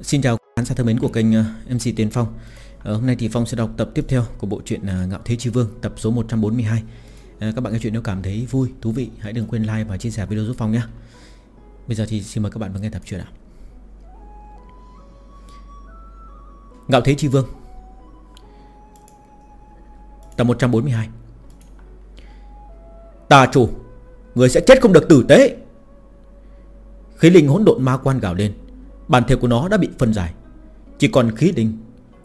Xin chào khán giả thân mến của kênh ờ, MC Tiến Phong. À, Hôm nay thì Phong sẽ đọc tập tiếp theo của bộ truyện ờ, Ngạo Thế Chi Vương tập số 142 à, Các bạn nghe chuyện nếu cảm thấy vui, thú vị Hãy đừng quên like và chia sẻ video giúp Phong nhé. Bây giờ thì xin mời các bạn vào nghe tập truyện ạ. Ngạo Thế Chi Vương Tập 142 Tà chủ Người sẽ chết không được tử tế. Khí linh hỗn độn ma quan gào lên Bản thể của nó đã bị phân giải. Chỉ còn khí linh.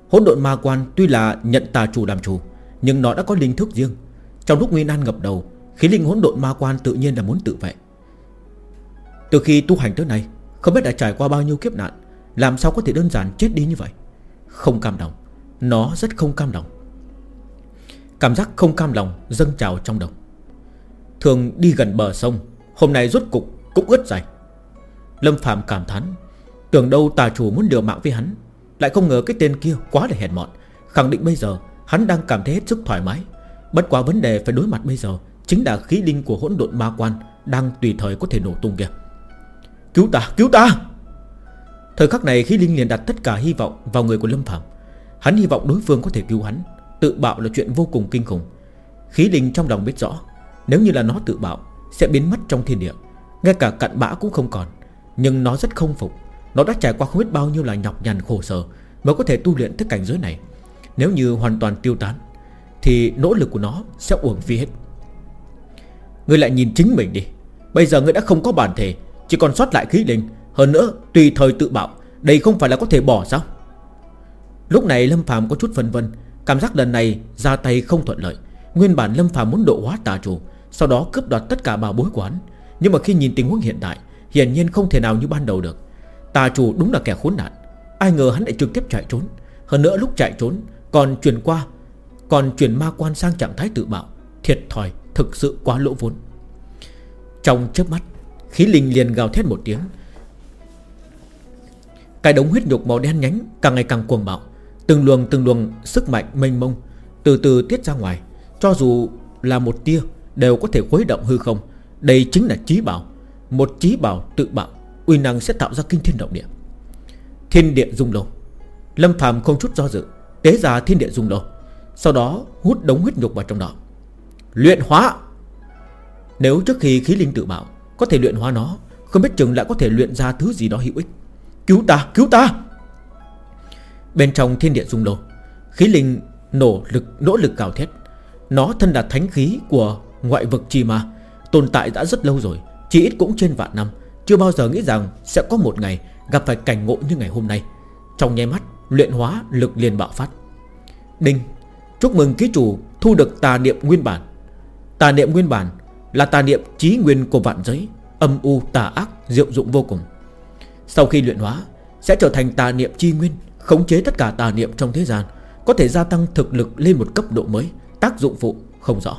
Hỗn độn ma quan tuy là nhận tà chủ làm chủ, Nhưng nó đã có linh thức riêng. Trong lúc Nguyên An ngập đầu, Khí linh hỗn độn ma quan tự nhiên là muốn tự vệ. Từ khi tu hành tới nay, Không biết đã trải qua bao nhiêu kiếp nạn, Làm sao có thể đơn giản chết đi như vậy? Không cam lòng. Nó rất không cam lòng. Cảm giác không cam lòng dâng trào trong đầu. Thường đi gần bờ sông, Hôm nay rốt cục cũng ướt dày. Lâm Phạm cảm thán Tưởng đâu tà chủ muốn lừa mạng với hắn. Lại không ngờ cái tên kia quá là hèn mọn. Khẳng định bây giờ hắn đang cảm thấy hết sức thoải mái. Bất quá vấn đề phải đối mặt bây giờ Chính là khí linh của hỗn độn ma quan Đang tùy thời có thể nổ tung kìa. Cứu ta, cứu ta! Thời khắc này khí linh liền đặt tất cả hy vọng Vào người của Lâm Phạm Hắn hy vọng đối phương có thể cứu hắn. Tự bạo là chuyện vô cùng kinh khủng. Khí linh trong lòng biết rõ Nếu như là nó tự bạo Sẽ biến mất trong thiên địa. Ngay cả cặn bã cũng không còn Nhưng nó rất không phục. Nó đã trải qua không biết bao nhiêu là nhọc nhằn khổ sở Mới có thể tu luyện tới cảnh giới này. Nếu như hoàn toàn tiêu tán, Thì nỗ lực của nó sẽ uổng phí hết. Ngươi lại nhìn chính mình đi. Bây giờ ngươi đã không có bản thể, Chỉ còn sót lại khí linh. Hơn nữa, tùy thời tự bạo Đây không phải là có thể bỏ sao? Lúc này Lâm Phạm có chút phân vân, Cảm giác lần này ra tay không thuận lợi. Nguyên bản Lâm Phạm muốn độ hóa tà chủ, Sau đó cướp đoạt tất cả bảo bối của hắn. Nhưng mà khi nhìn tình huống hiện tại, Hiển nhiên không thể nào như ban đầu được. Tà chủ đúng là kẻ khốn nạn. Ai ngờ hắn lại trực tiếp chạy trốn. Hơn nữa lúc chạy trốn, còn chuyển qua, Còn chuyển ma quan sang trạng thái tự bạo Thiệt thòi, thực sự quá lỗ vốn. Trong chớp mắt, Khí linh liền gào thét một tiếng. Cái đống huyết nhục màu đen nhánh Càng ngày càng cuồng bạo. Từng luồng từng luồng sức mạnh mênh mông Từ từ tiết ra ngoài. Cho dù là một tia, Đều có thể khuấy động hư không. Đây chính là trí bảo. Một trí bảo tự bạo Uy năng sẽ tạo ra kinh thiên động địa. Thiên địa dung lô Lâm phàm không chút do dự Tế ra thiên địa dung lô Sau đó hút đống huyết nhục vào trong đó. Luyện hóa. Nếu trước khi khí linh tự bảo Có thể luyện hóa nó Không biết chừng lại có thể luyện ra thứ gì đó hữu ích. Cứu ta, cứu ta! Bên trong thiên địa dung lô Khí linh nổ lực nỗ lực cào thét. Nó thân là thánh khí của ngoại vực chi ma Tồn tại đã rất lâu rồi Chỉ ít cũng trên vạn năm. Chưa bao giờ nghĩ rằng sẽ có một ngày Gặp phải cảnh ngộ như ngày hôm nay. Trong nháy mắt, luyện hóa lực liền bạo phát. Đinh, Chúc mừng ký chủ thu được tà niệm nguyên bản. Tà niệm nguyên bản Là tà niệm trí nguyên của vạn giới, Âm u tà ác, diệu dụng vô cùng. Sau khi luyện hóa, Sẽ trở thành tà niệm chi nguyên, Khống chế tất cả tà niệm trong thế gian, Có thể gia tăng thực lực lên một cấp độ mới, Tác dụng phụ không rõ.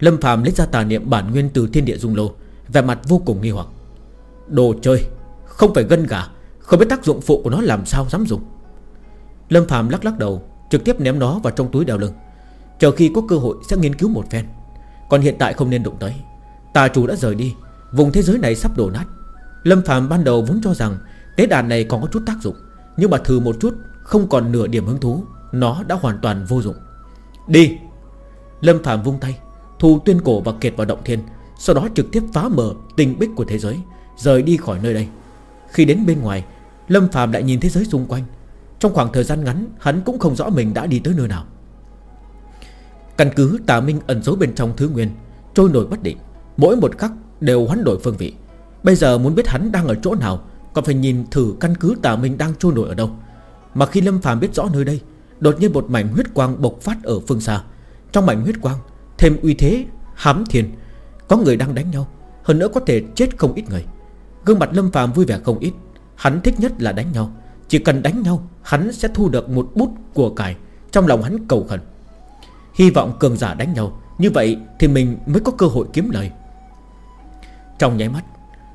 Lâm phàm lấy ra tà niệm bản nguyên từ thiên địa dung lô về mặt vô cùng nghi hoặc. Đồ chơi, Không phải gân gà, Không biết tác dụng phụ của nó làm sao dám dùng. Lâm Phạm lắc lắc đầu, Trực tiếp ném nó vào trong túi đeo lưng. Chờ khi có cơ hội sẽ nghiên cứu một phen. Còn hiện tại không nên đụng tới. Tà chủ đã rời đi, Vùng thế giới này sắp đổ nát. Lâm Phạm ban đầu vốn cho rằng Tế đàn này còn có chút tác dụng, Nhưng mà thử một chút, Không còn nửa điểm hứng thú, Nó đã hoàn toàn vô dụng. Đi! Lâm Phạm vung tay, Thu tuyên cổ và kiệt vào động thiên sau đó trực tiếp phá mở tình bích của thế giới, Rời đi khỏi nơi đây. Khi đến bên ngoài, Lâm Phạm lại nhìn thế giới xung quanh. Trong khoảng thời gian ngắn, Hắn cũng không rõ mình đã đi tới nơi nào. Căn cứ tà minh ẩn giấu bên trong thứ nguyên, Trôi nổi bất định, Mỗi một khắc đều hoán đổi phương vị. Bây giờ muốn biết hắn đang ở chỗ nào, Còn phải nhìn thử căn cứ tà minh đang trôi nổi ở đâu. Mà khi Lâm Phàm biết rõ nơi đây, Đột nhiên một mảnh huyết quang bộc phát ở phương xa. Trong mảnh huyết quang, Thêm uy thế hám thiên có người đang đánh nhau, Hơn nữa có thể chết không ít người. Gương mặt Lâm Phàm vui vẻ không ít, Hắn thích nhất là đánh nhau. Chỉ cần đánh nhau, Hắn sẽ thu được một bút của cải, Trong lòng hắn cầu khẩn. Hy vọng cường giả đánh nhau, Như vậy thì mình mới có cơ hội kiếm lời. Trong nháy mắt,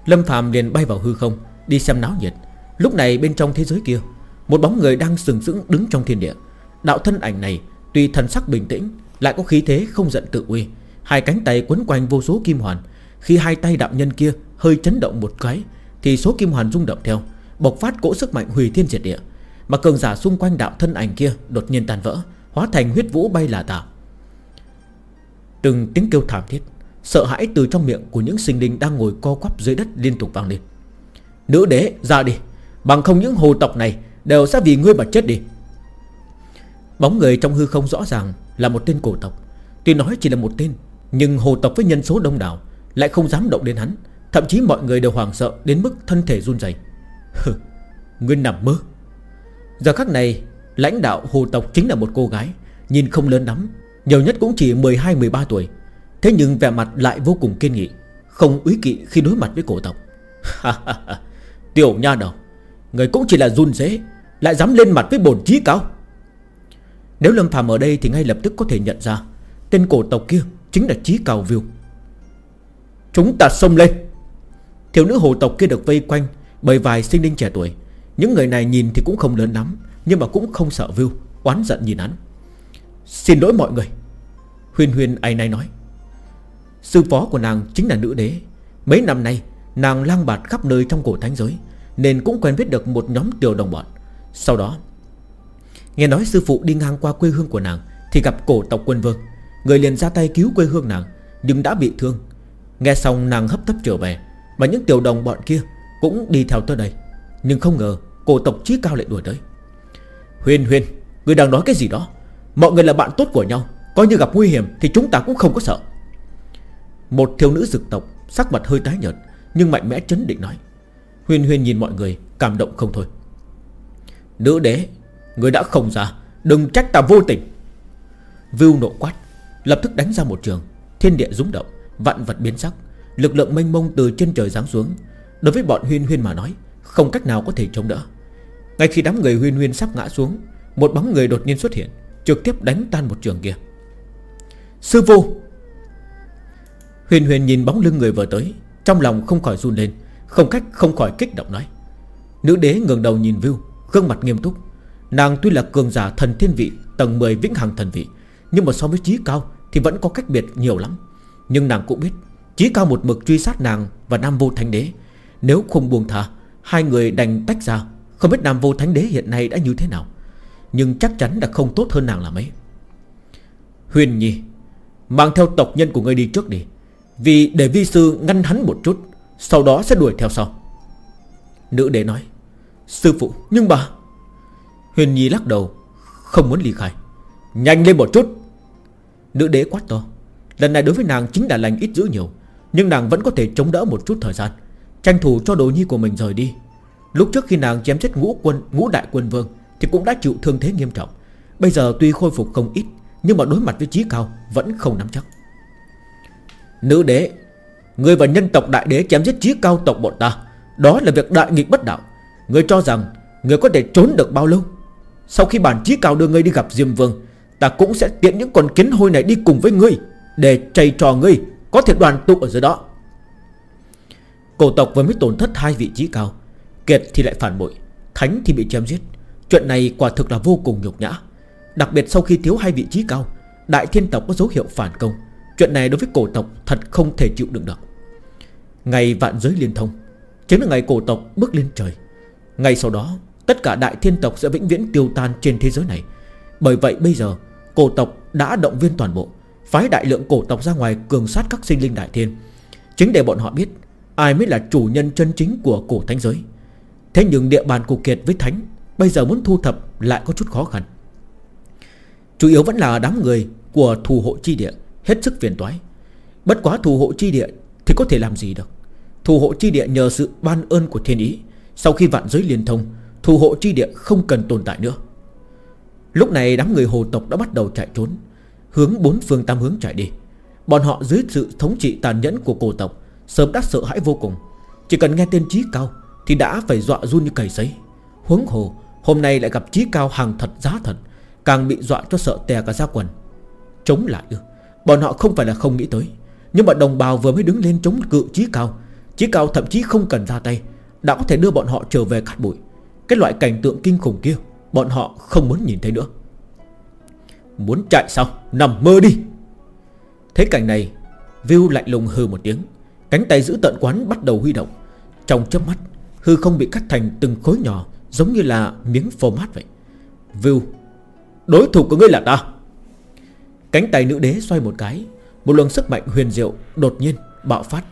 Lâm Phạm liền bay vào hư không, Đi xem náo nhiệt. Lúc này bên trong thế giới kia, Một bóng người đang sừng sững đứng trong thiên địa. Đạo thân ảnh này, Tuy thần sắc bình tĩnh, Lại có khí thế không giận tự uy Hai cánh tay quấn quanh vô số kim hoàn. Khi hai tay đạo nhân kia hơi chấn động một cái, Thì số kim hoàn rung động theo, Bộc phát cỗ sức mạnh hủy thiên diệt địa. Mà cường giả xung quanh đạo thân ảnh kia Đột nhiên tan vỡ, Hóa thành huyết vũ bay là tả Từng tiếng kêu thảm thiết, Sợ hãi từ trong miệng của những sinh linh Đang ngồi co quắp dưới đất liên tục vang lên. Nữ đế, ra đi. Bằng không những hồ tộc này Đều sẽ vì ngươi mà chết đi. Bóng người trong hư không rõ ràng Là một tên cổ tộc. Tuy nói chỉ là một tên nhưng hồ tộc với nhân số đông đảo, Lại không dám động đến hắn. Thậm chí mọi người đều hoảng sợ đến mức thân thể run rẩy. Ngươi nằm mơ. Giờ khắc này, Lãnh đạo hồ tộc chính là một cô gái, Nhìn không lớn lắm, Nhiều nhất cũng chỉ 12-13 tuổi. Thế nhưng vẻ mặt lại vô cùng kiên nghị, Không úy kỵ khi đối mặt với cổ tộc. Tiểu nha đầu, Người cũng chỉ là run dế Lại dám lên mặt với bổn trí cao. Nếu Lâm Phàm ở đây thì ngay lập tức có thể nhận ra Tên cổ tộc kia chính là trí cao view Chúng ta xông lên. Thiếu nữ hồ tộc kia được vây quanh Bởi vài sinh linh trẻ tuổi. Những người này nhìn thì cũng không lớn lắm, Nhưng mà cũng không sợ view Oán giận nhìn hắn. Xin lỗi mọi người. Huyên huyên ai nay nói. Sư phó của nàng chính là nữ đế. Mấy năm nay, nàng lang bạt khắp nơi trong cổ thánh giới, Nên cũng quen biết được một nhóm tiểu đồng bọn. Sau đó, Nghe nói sư phụ đi ngang qua quê hương của nàng Thì gặp cổ tộc quân vương. Người liền ra tay cứu quê hương nàng, Nhưng đã bị thương. Nghe xong nàng hấp tấp trở về và những tiểu đồng bọn kia cũng đi theo tới đây. Nhưng không ngờ cổ tộc chí cao lại đuổi tới. Huyền huyền Người đang nói cái gì đó? Mọi người là bạn tốt của nhau, Coi như gặp nguy hiểm thì chúng ta cũng không có sợ. Một thiếu nữ dực tộc, Sắc mặt hơi tái nhợt, Nhưng mạnh mẽ chấn định nói. Huyền huyền nhìn mọi người, cảm động không thôi. Nữ đế, Người đã không ra, Đừng trách ta vô tình. Vưu nộ quát. Lập tức đánh ra một trường. Thiên địa rúng động, Vạn vật biến sắc, Lực lượng mênh mông từ trên trời giáng xuống. Đối với bọn huyên huyên mà nói, Không cách nào có thể chống đỡ. Ngay khi đám người huyên huyên sắp ngã xuống, Một bóng người đột nhiên xuất hiện, Trực tiếp đánh tan một trường kia. Sư phụ Huyền huyền nhìn bóng lưng người vừa tới, Trong lòng không khỏi run lên, Không cách không khỏi kích động nói. Nữ đế ngừng đầu nhìn View Gương mặt nghiêm túc. Nàng tuy là cường giả thần thiên vị, Tầng 10 vĩnh hằng thần vị nhưng mà so với trí cao Thì vẫn có cách biệt nhiều lắm. Nhưng nàng cũng biết Trí cao một mực truy sát nàng và Nam Vô Thánh Đế. Nếu không buông thả Hai người đành tách ra. Không biết Nam Vô Thánh Đế hiện nay đã như thế nào. Nhưng chắc chắn là không tốt hơn nàng là mấy. Huyền Nhi, Mang theo tộc nhân của ngươi đi trước đi. Vì để vi sư ngăn hắn một chút, Sau đó sẽ đuổi theo sau. Nữ đế nói, Sư phụ, nhưng bà Huyền Nhi lắc đầu, Không muốn ly khai. Nhanh lên một chút. Nữ đế quát to. Lần này đối với nàng chính là lành ít dữ nhiều, Nhưng nàng vẫn có thể chống đỡ một chút thời gian. Tranh thủ cho đồ nhi của mình rời đi. Lúc trước khi nàng chém chết ngũ quân, Ngũ đại quân vương Thì cũng đã chịu thương thế nghiêm trọng. Bây giờ tuy khôi phục không ít, Nhưng mà đối mặt với trí cao Vẫn không nắm chắc. Nữ đế, Người và nhân tộc đại đế chém giết trí cao tộc bọn ta, Đó là việc đại nghịch bất đạo. Người cho rằng Người có thể trốn được bao lâu? Sau khi bản trí cao đưa người đi gặp Diêm Vương Ta cũng sẽ tiện những con kiến hôi này đi cùng với ngươi, Để chày trò ngươi, Có thể đoàn tụ ở dưới đó. Cổ tộc vừa mới tổn thất hai vị trí cao, Kiệt thì lại phản bội, Thánh thì bị chém giết. Chuyện này quả thực là vô cùng nhục nhã. Đặc biệt sau khi thiếu hai vị trí cao, Đại thiên tộc có dấu hiệu phản công. Chuyện này đối với cổ tộc thật không thể chịu đựng được. Ngày vạn giới liên thông, Chính là ngày cổ tộc bước lên trời. Ngày sau đó, Tất cả đại thiên tộc sẽ vĩnh viễn tiêu tan trên thế giới này. Bởi vậy bây giờ, Cổ tộc đã động viên toàn bộ, Phái đại lượng cổ tộc ra ngoài cường sát các sinh linh đại thiên. Chính để bọn họ biết, Ai mới là chủ nhân chân chính của cổ thánh giới. Thế nhưng địa bàn của Kiệt với Thánh Bây giờ muốn thu thập lại có chút khó khăn. Chủ yếu vẫn là đám người Của thù hộ chi địa, Hết sức phiền toái. Bất quá thù hộ chi địa Thì có thể làm gì được? Thù hộ chi địa nhờ sự ban ơn của thiên ý, Sau khi vạn giới liên thông, Thù hộ chi địa không cần tồn tại nữa. Lúc này đám người hồ tộc đã bắt đầu chạy trốn, Hướng bốn phương tam hướng chạy đi. Bọn họ dưới sự thống trị tàn nhẫn của cổ tộc, Sớm đã sợ hãi vô cùng. Chỉ cần nghe tên trí cao Thì đã phải dọa run như cầy giấy Huống hồ, hôm nay lại gặp trí cao hàng thật giá thật, Càng bị dọa cho sợ tè cả ra quần. Chống lại ư Bọn họ không phải là không nghĩ tới. Nhưng mà đồng bào vừa mới đứng lên chống cự trí cao Trí cao thậm chí không cần ra tay, Đã có thể đưa bọn họ trở về cát bụi. Cái loại cảnh tượng kinh khủng kia Bọn họ không muốn nhìn thấy nữa. Muốn chạy sao? Nằm mơ đi. Thế cảnh này View lạnh lùng hừ một tiếng, Cánh tay giữ tận quán bắt đầu huy động. Trong chớp mắt, Hư không bị cắt thành từng khối nhỏ, Giống như là miếng phô mát vậy. View Đối thủ của ngươi là ta. Cánh tay nữ đế xoay một cái, Một luồng sức mạnh huyền diệu đột nhiên bạo phát.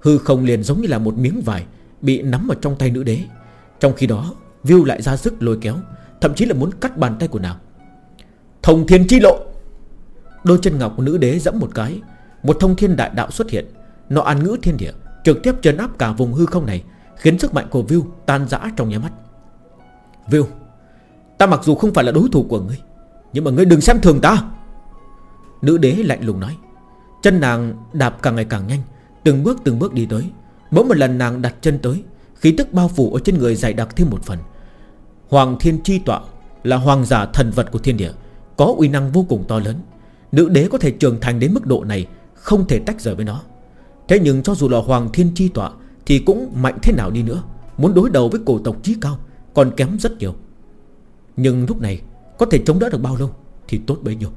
Hư không liền giống như là một miếng vải Bị nắm vào trong tay nữ đế. Trong khi đó View lại ra sức lôi kéo Thậm chí là muốn cắt bàn tay của nàng. Thông thiên chi lộ. Đôi chân ngọc của nữ đế dẫm một cái. Một thông thiên đại đạo xuất hiện. Nó ăn ngữ thiên địa, Trực tiếp trấn áp cả vùng hư không này, Khiến sức mạnh của View tan rã trong nhà mắt. View Ta mặc dù không phải là đối thủ của ngươi, Nhưng mà ngươi đừng xem thường ta. Nữ đế lạnh lùng nói. Chân nàng đạp càng ngày càng nhanh, Từng bước từng bước đi tới. Mỗi một lần nàng đặt chân tới, Khí tức bao phủ ở trên người dày đặc thêm một phần. Hoàng thiên chi tọa Là hoàng giả thần vật của thiên địa, Có uy năng vô cùng to lớn. Nữ đế có thể trưởng thành đến mức độ này, Không thể tách rời với nó. Thế nhưng cho dù là hoàng thiên chi tọa Thì cũng mạnh thế nào đi nữa, Muốn đối đầu với cổ tộc trí cao Còn kém rất nhiều. Nhưng lúc này, có thể chống đỡ được bao lâu Thì tốt bấy nhiêu.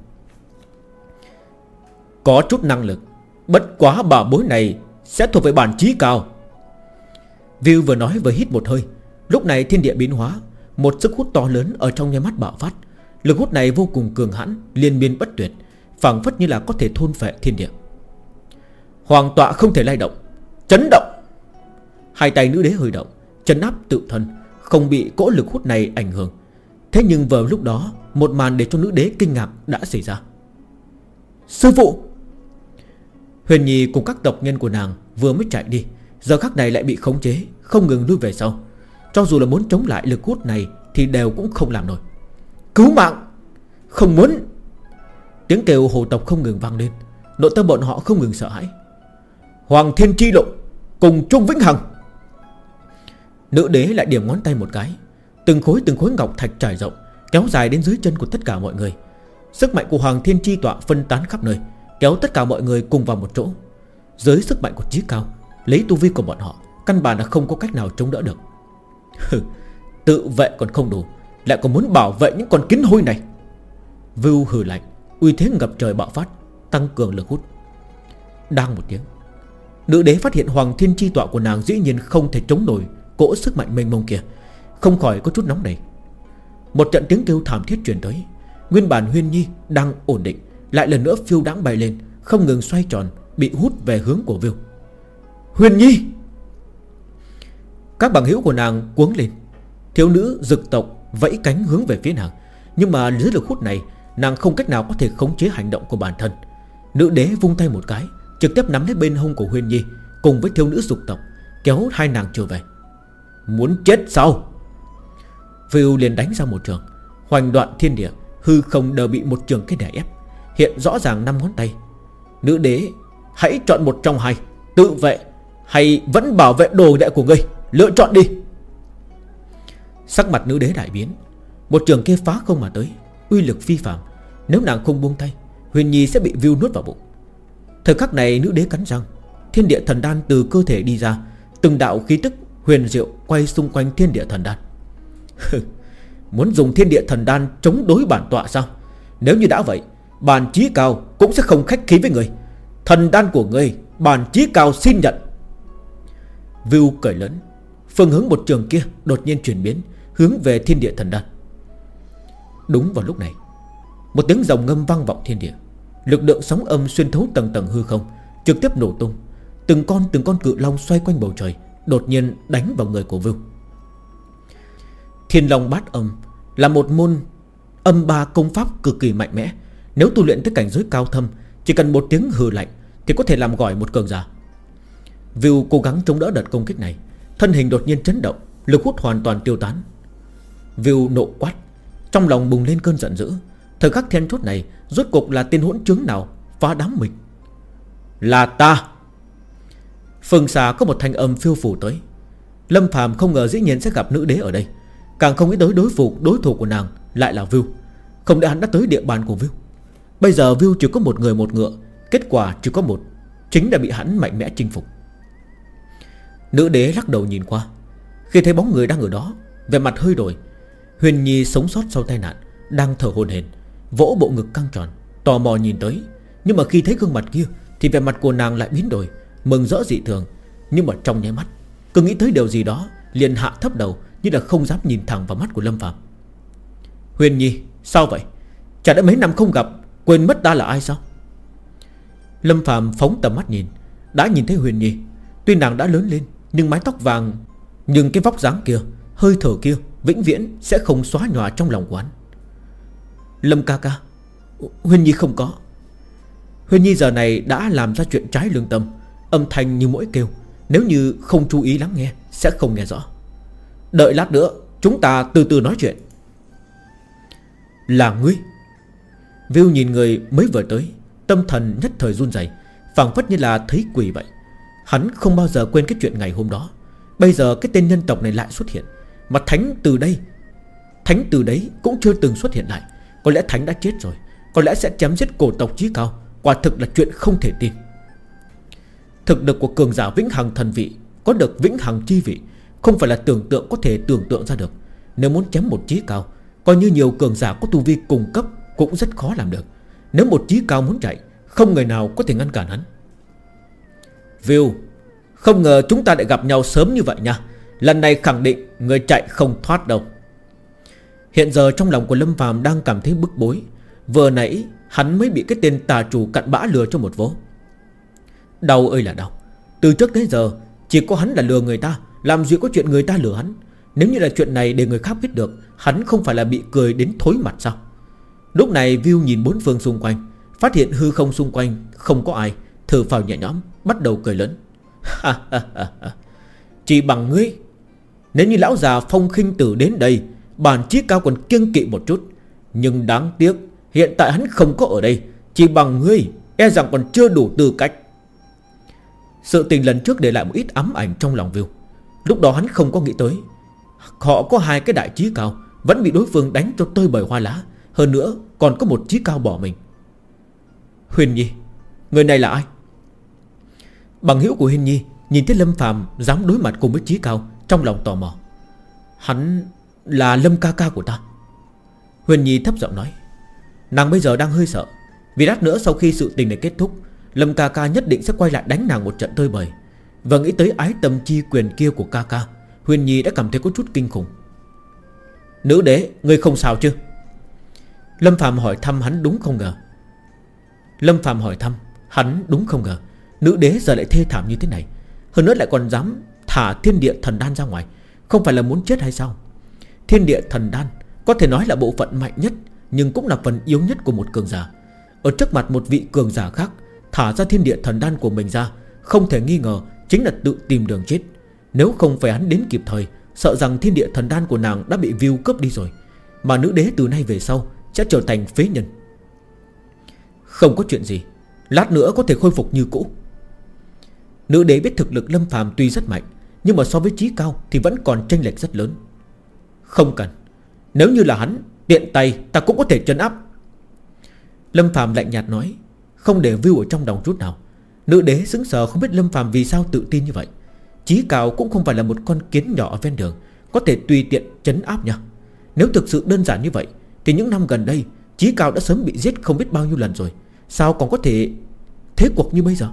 Có chút năng lực, Bất quá bà bối này Sẽ thuộc về bản trí cao. View vừa nói vừa hít một hơi, Lúc này thiên địa biến hóa một sức hút to lớn ở trong nhà mắt bạo phát. Lực hút này vô cùng cường hãn, Liên miên bất tuyệt, phảng phất như là có thể thôn phệ thiên địa. Hoàng tọa không thể lay động. Chấn động! Hai tay nữ đế hơi động Chấn áp tự thân, Không bị cỗ lực hút này ảnh hưởng. Thế nhưng vào lúc đó, Một màn để cho nữ đế kinh ngạc đã xảy ra. Sư phụ! Huyền Nhi cùng các tộc nhân của nàng Vừa mới chạy đi, Giờ khắc này lại bị khống chế, Không ngừng lui về sau. Cho dù là muốn chống lại lực hút này Thì đều cũng không làm nổi. Cứu mạng! Không muốn! Tiếng kêu hồ tộc không ngừng vang lên. Nội tâm bọn họ không ngừng sợ hãi. Hoàng thiên chi lộ Cùng Trung Vĩnh Hằng. Nữ đế lại điểm ngón tay một cái. Từng khối từng khối ngọc thạch trải rộng, Kéo dài đến dưới chân của tất cả mọi người. Sức mạnh của Hoàng Thiên Chi Tọa phân tán khắp nơi, Kéo tất cả mọi người cùng vào một chỗ. Dưới sức mạnh của trí cao, Lấy tu vi của bọn họ, Căn bản là không có cách nào chống đỡ được. Tự vệ còn không đủ. Lại còn muốn bảo vệ những con kiến hôi này. Vưu hừ lạnh, Uy thế ngập trời bạo phát, Tăng cường lực hút. Đang một tiếng, Nữ đế phát hiện Hoàng Thiên Chi Tọa của nàng dĩ nhiên không thể chống nổi Cỗ sức mạnh mênh mông kia, Không khỏi có chút nóng đầy Một trận tiếng kêu thảm thiết truyền tới, Nguyên bản Huyên Nhi đang ổn định, Lại lần nữa phiêu đáng bay lên, Không ngừng xoay tròn, Bị hút về hướng của Vưu. Huyền Nhi! Các bằng hữu của nàng cuống lên. Thiếu nữ rực tộc vẫy cánh hướng về phía nàng. Nhưng mà dưới lực hút này, Nàng không cách nào có thể khống chế hành động của bản thân. Nữ đế vung tay một cái, Trực tiếp nắm lấy bên hông của Huyên Nhi, Cùng với thiếu nữ dục tộc, Kéo hai nàng trở về. Muốn chết sao? Phiêu liền đánh ra một trường. Hoành đoạn thiên địa, Hư không đều bị một trường cái đè ép. Hiện rõ ràng năm ngón tay. Nữ đế, hãy chọn một trong hai, Tự vệ hay vẫn bảo vệ đồ đệ của ngươi? Lựa chọn đi. Sắc mặt nữ đế đại biến. Một trường kia phá không mà tới. Uy lực phi phạm Nếu nàng không buông tay, Huyền Nhi sẽ bị viu nuốt vào bụng. Thời khắc này nữ đế cắn răng. Thiên địa thần đan từ cơ thể đi ra. Từng đạo khí tức huyền diệu Quay xung quanh thiên địa thần đan. Muốn dùng thiên địa thần đan Chống đối bản tọa sao? Nếu như đã vậy, Bản trí cao cũng sẽ không khách khí với người. Thần đan của người, Bản trí cao xin nhận. View cởi lớn. Phương hướng một trường kia đột nhiên chuyển biến, Hướng về thiên địa thần đan. Đúng vào lúc này, Một tiếng rồng ngâm vang vọng thiên địa. Lực lượng sóng âm xuyên thấu tầng tầng hư không, Trực tiếp nổ tung. Từng con từng con cự long xoay quanh bầu trời, Đột nhiên đánh vào người của Vưu Thiên Long bát âm Là một môn âm ba công pháp cực kỳ mạnh mẽ. Nếu tu luyện tới cảnh giới cao thâm, Chỉ cần một tiếng hừ lạnh Thì có thể làm gọi một cường giả. Vưu cố gắng chống đỡ đợt công kích này Thân hình đột nhiên chấn động, Lực hút hoàn toàn tiêu tán. Vưu nộ quát, Trong lòng bùng lên cơn giận dữ. Thời khắc then chốt này, Rốt cục là tên hỗn trướng nào Phá đám mình? Là ta. Phương xa có một thanh âm phiêu phủ tới. Lâm phàm không ngờ dĩ nhiên sẽ gặp nữ đế ở đây. Càng không nghĩ tới đối phục đối thủ của nàng Lại là View. Không để hắn đã tới địa bàn của View? Bây giờ View chỉ có một người một ngựa, Kết quả chỉ có một, Chính đã bị hắn mạnh mẽ chinh phục. Nữ đế lắc đầu nhìn qua. Khi thấy bóng người đang ở đó Về mặt hơi đổi, Huyền Nhi sống sót sau tai nạn, Đang thở hồn hển, Vỗ bộ ngực căng tròn, Tò mò nhìn tới. Nhưng mà khi thấy gương mặt kia, Thì vẻ mặt của nàng lại biến đổi, Mừng rỡ dị thường. Nhưng mà trong nháy mắt, Cứ nghĩ tới điều gì đó, liền hạ thấp đầu, Như là không dám nhìn thẳng vào mắt của Lâm Phạm Huyền Nhi, Sao vậy? Chả đã mấy năm không gặp, Quên mất ta là ai sao? Lâm Phạm phóng tầm mắt nhìn, Đã nhìn thấy Huyền Nhi. Tuy nàng đã lớn lên nhưng mái tóc vàng Nhưng cái vóc dáng kia Hơi thở kia Vĩnh viễn sẽ không xóa nhòa trong lòng quán. Lâm ca ca huynh Nhi không có. Huynh Nhi giờ này đã làm ra chuyện trái lương tâm Âm thanh như mỗi kêu Nếu như không chú ý lắng nghe Sẽ không nghe rõ. Đợi lát nữa Chúng ta từ từ nói chuyện. Là ngươi. Viu nhìn người mới vừa tới Tâm thần nhất thời run rẩy, phảng phất như là thấy quỷ vậy. Hắn không bao giờ quên cái chuyện ngày hôm đó. Bây giờ cái tên nhân tộc này lại xuất hiện. Mà Thánh từ đây, Thánh từ đấy cũng chưa từng xuất hiện lại. Có lẽ Thánh đã chết rồi. Có lẽ sẽ chém giết cổ tộc chí cao. Quả thực là chuyện không thể tin. Thực lực của cường giả vĩnh hằng thần vị, Có được vĩnh hằng chi vị, Không phải là tưởng tượng có thể tưởng tượng ra được. Nếu muốn chém một chí cao, Coi như nhiều cường giả có tu vi cùng cấp Cũng rất khó làm được. Nếu một chí cao muốn chạy, Không người nào có thể ngăn cản hắn. View. Không ngờ chúng ta lại gặp nhau sớm như vậy nha. Lần này khẳng định người chạy không thoát đâu. Hiện giờ trong lòng của Lâm Phàm đang cảm thấy bức bối. Vừa nãy, hắn mới bị cái tên tà chủ cặn bã lừa cho một vố. Đau ơi là đau. Từ trước tới giờ, Chỉ có hắn là lừa người ta, Làm gì có chuyện người ta lừa hắn. Nếu như là chuyện này để người khác biết được, Hắn không phải là bị cười đến thối mặt sao? Lúc này View nhìn bốn phương xung quanh, Phát hiện hư không xung quanh, Không có ai, Thử phào nhẹ nhõm. Bắt đầu cười lớn. Chỉ bằng ngươi, Nếu như lão già phong khinh tử đến đây, Bản chí cao còn kiêng kỵ một chút. Nhưng đáng tiếc, Hiện tại hắn không có ở đây, Chỉ bằng ngươi E rằng còn chưa đủ tư cách. Sự tình lần trước để lại một ít ám ảnh trong lòng Viu. Lúc đó hắn không có nghĩ tới, Họ có hai cái đại trí cao, Vẫn bị đối phương đánh cho tơi bời hoa lá. Hơn nữa, còn có một trí cao bỏ mình. Huyền Nhi, Người này là ai? Bằng hữu của Huyền Nhi, Nhìn thấy Lâm Phạm dám đối mặt cùng với trí cao, Trong lòng tò mò. Hắn là Lâm ca ca của ta. Huyền Nhi thấp giọng nói. Nàng bây giờ đang hơi sợ, Vì lát nữa sau khi sự tình này kết thúc, Lâm ca ca nhất định sẽ quay lại đánh nàng một trận tơi bời. Và nghĩ tới ái tâm chi quyền kia của ca ca, Huyền Nhi đã cảm thấy có chút kinh khủng. Nữ đế, Ngươi không sao chứ? Lâm Phạm hỏi thăm hắn đúng không ngờ? Lâm Phạm hỏi thăm, Hắn đúng không ngờ? Nữ đế giờ lại thê thảm như thế này. Hơn nữa lại còn dám thả thiên địa thần đan ra ngoài. Không phải là muốn chết hay sao? Thiên địa thần đan Có thể nói là bộ phận mạnh nhất, Nhưng cũng là phần yếu nhất của một cường giả. Ở trước mặt một vị cường giả khác, Thả ra thiên địa thần đan của mình ra, Không thể nghi ngờ Chính là tự tìm đường chết. Nếu không phải hắn đến kịp thời, Sợ rằng thiên địa thần đan của nàng đã bị view cướp đi rồi, Mà nữ đế từ nay về sau Sẽ trở thành phế nhân. Không có chuyện gì, Lát nữa có thể khôi phục như cũ. Nữ đế biết thực lực Lâm phàm tuy rất mạnh, Nhưng mà so với trí cao Thì vẫn còn tranh lệch rất lớn. Không cần, Nếu như là hắn, Tiện tay ta cũng có thể chân áp. Lâm phàm lạnh nhạt nói, Không để view ở trong đồng chút nào. Nữ đế xứng sờ không biết Lâm phàm vì sao tự tin như vậy. Chí cao cũng không phải là một con kiến nhỏ ở ven đường, Có thể tùy tiện chấn áp nha. Nếu thực sự đơn giản như vậy, Thì những năm gần đây, Chí cao đã sớm bị giết không biết bao nhiêu lần rồi. Sao còn có thể thế cuộc như bây giờ?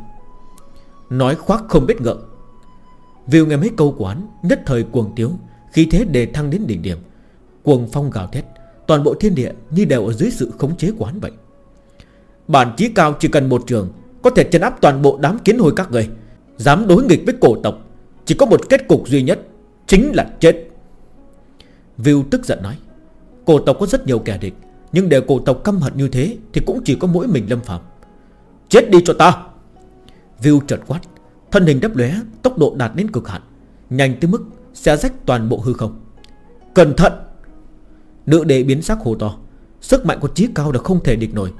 Nói khoác không biết ngượng. View nghe mấy câu của hắn, Nhất thời cuồng tiếu Khi thế đề thăng đến đỉnh điểm. Cuồng phong gào thét, Toàn bộ thiên địa như đều ở dưới sự khống chế của hắn vậy. Bản chí cao chỉ cần một trường, Có thể chân áp toàn bộ đám kiến hồi các người, Dám đối nghịch với cổ tộc, Chỉ có một kết cục duy nhất, Chính là chết. View tức giận nói, Cổ tộc có rất nhiều kẻ địch, Nhưng để cổ tộc căm hận như thế Thì cũng chỉ có mỗi mình Lâm Phạm. Chết đi cho ta! View chợt quát. Thân hình đắp lóe, Tốc độ đạt đến cực hạn. Nhanh tới mức sẽ rách toàn bộ hư không. Cẩn thận! Nữ đệ biến sắc hồ to. Sức mạnh của trí cao đã không thể địch nổi.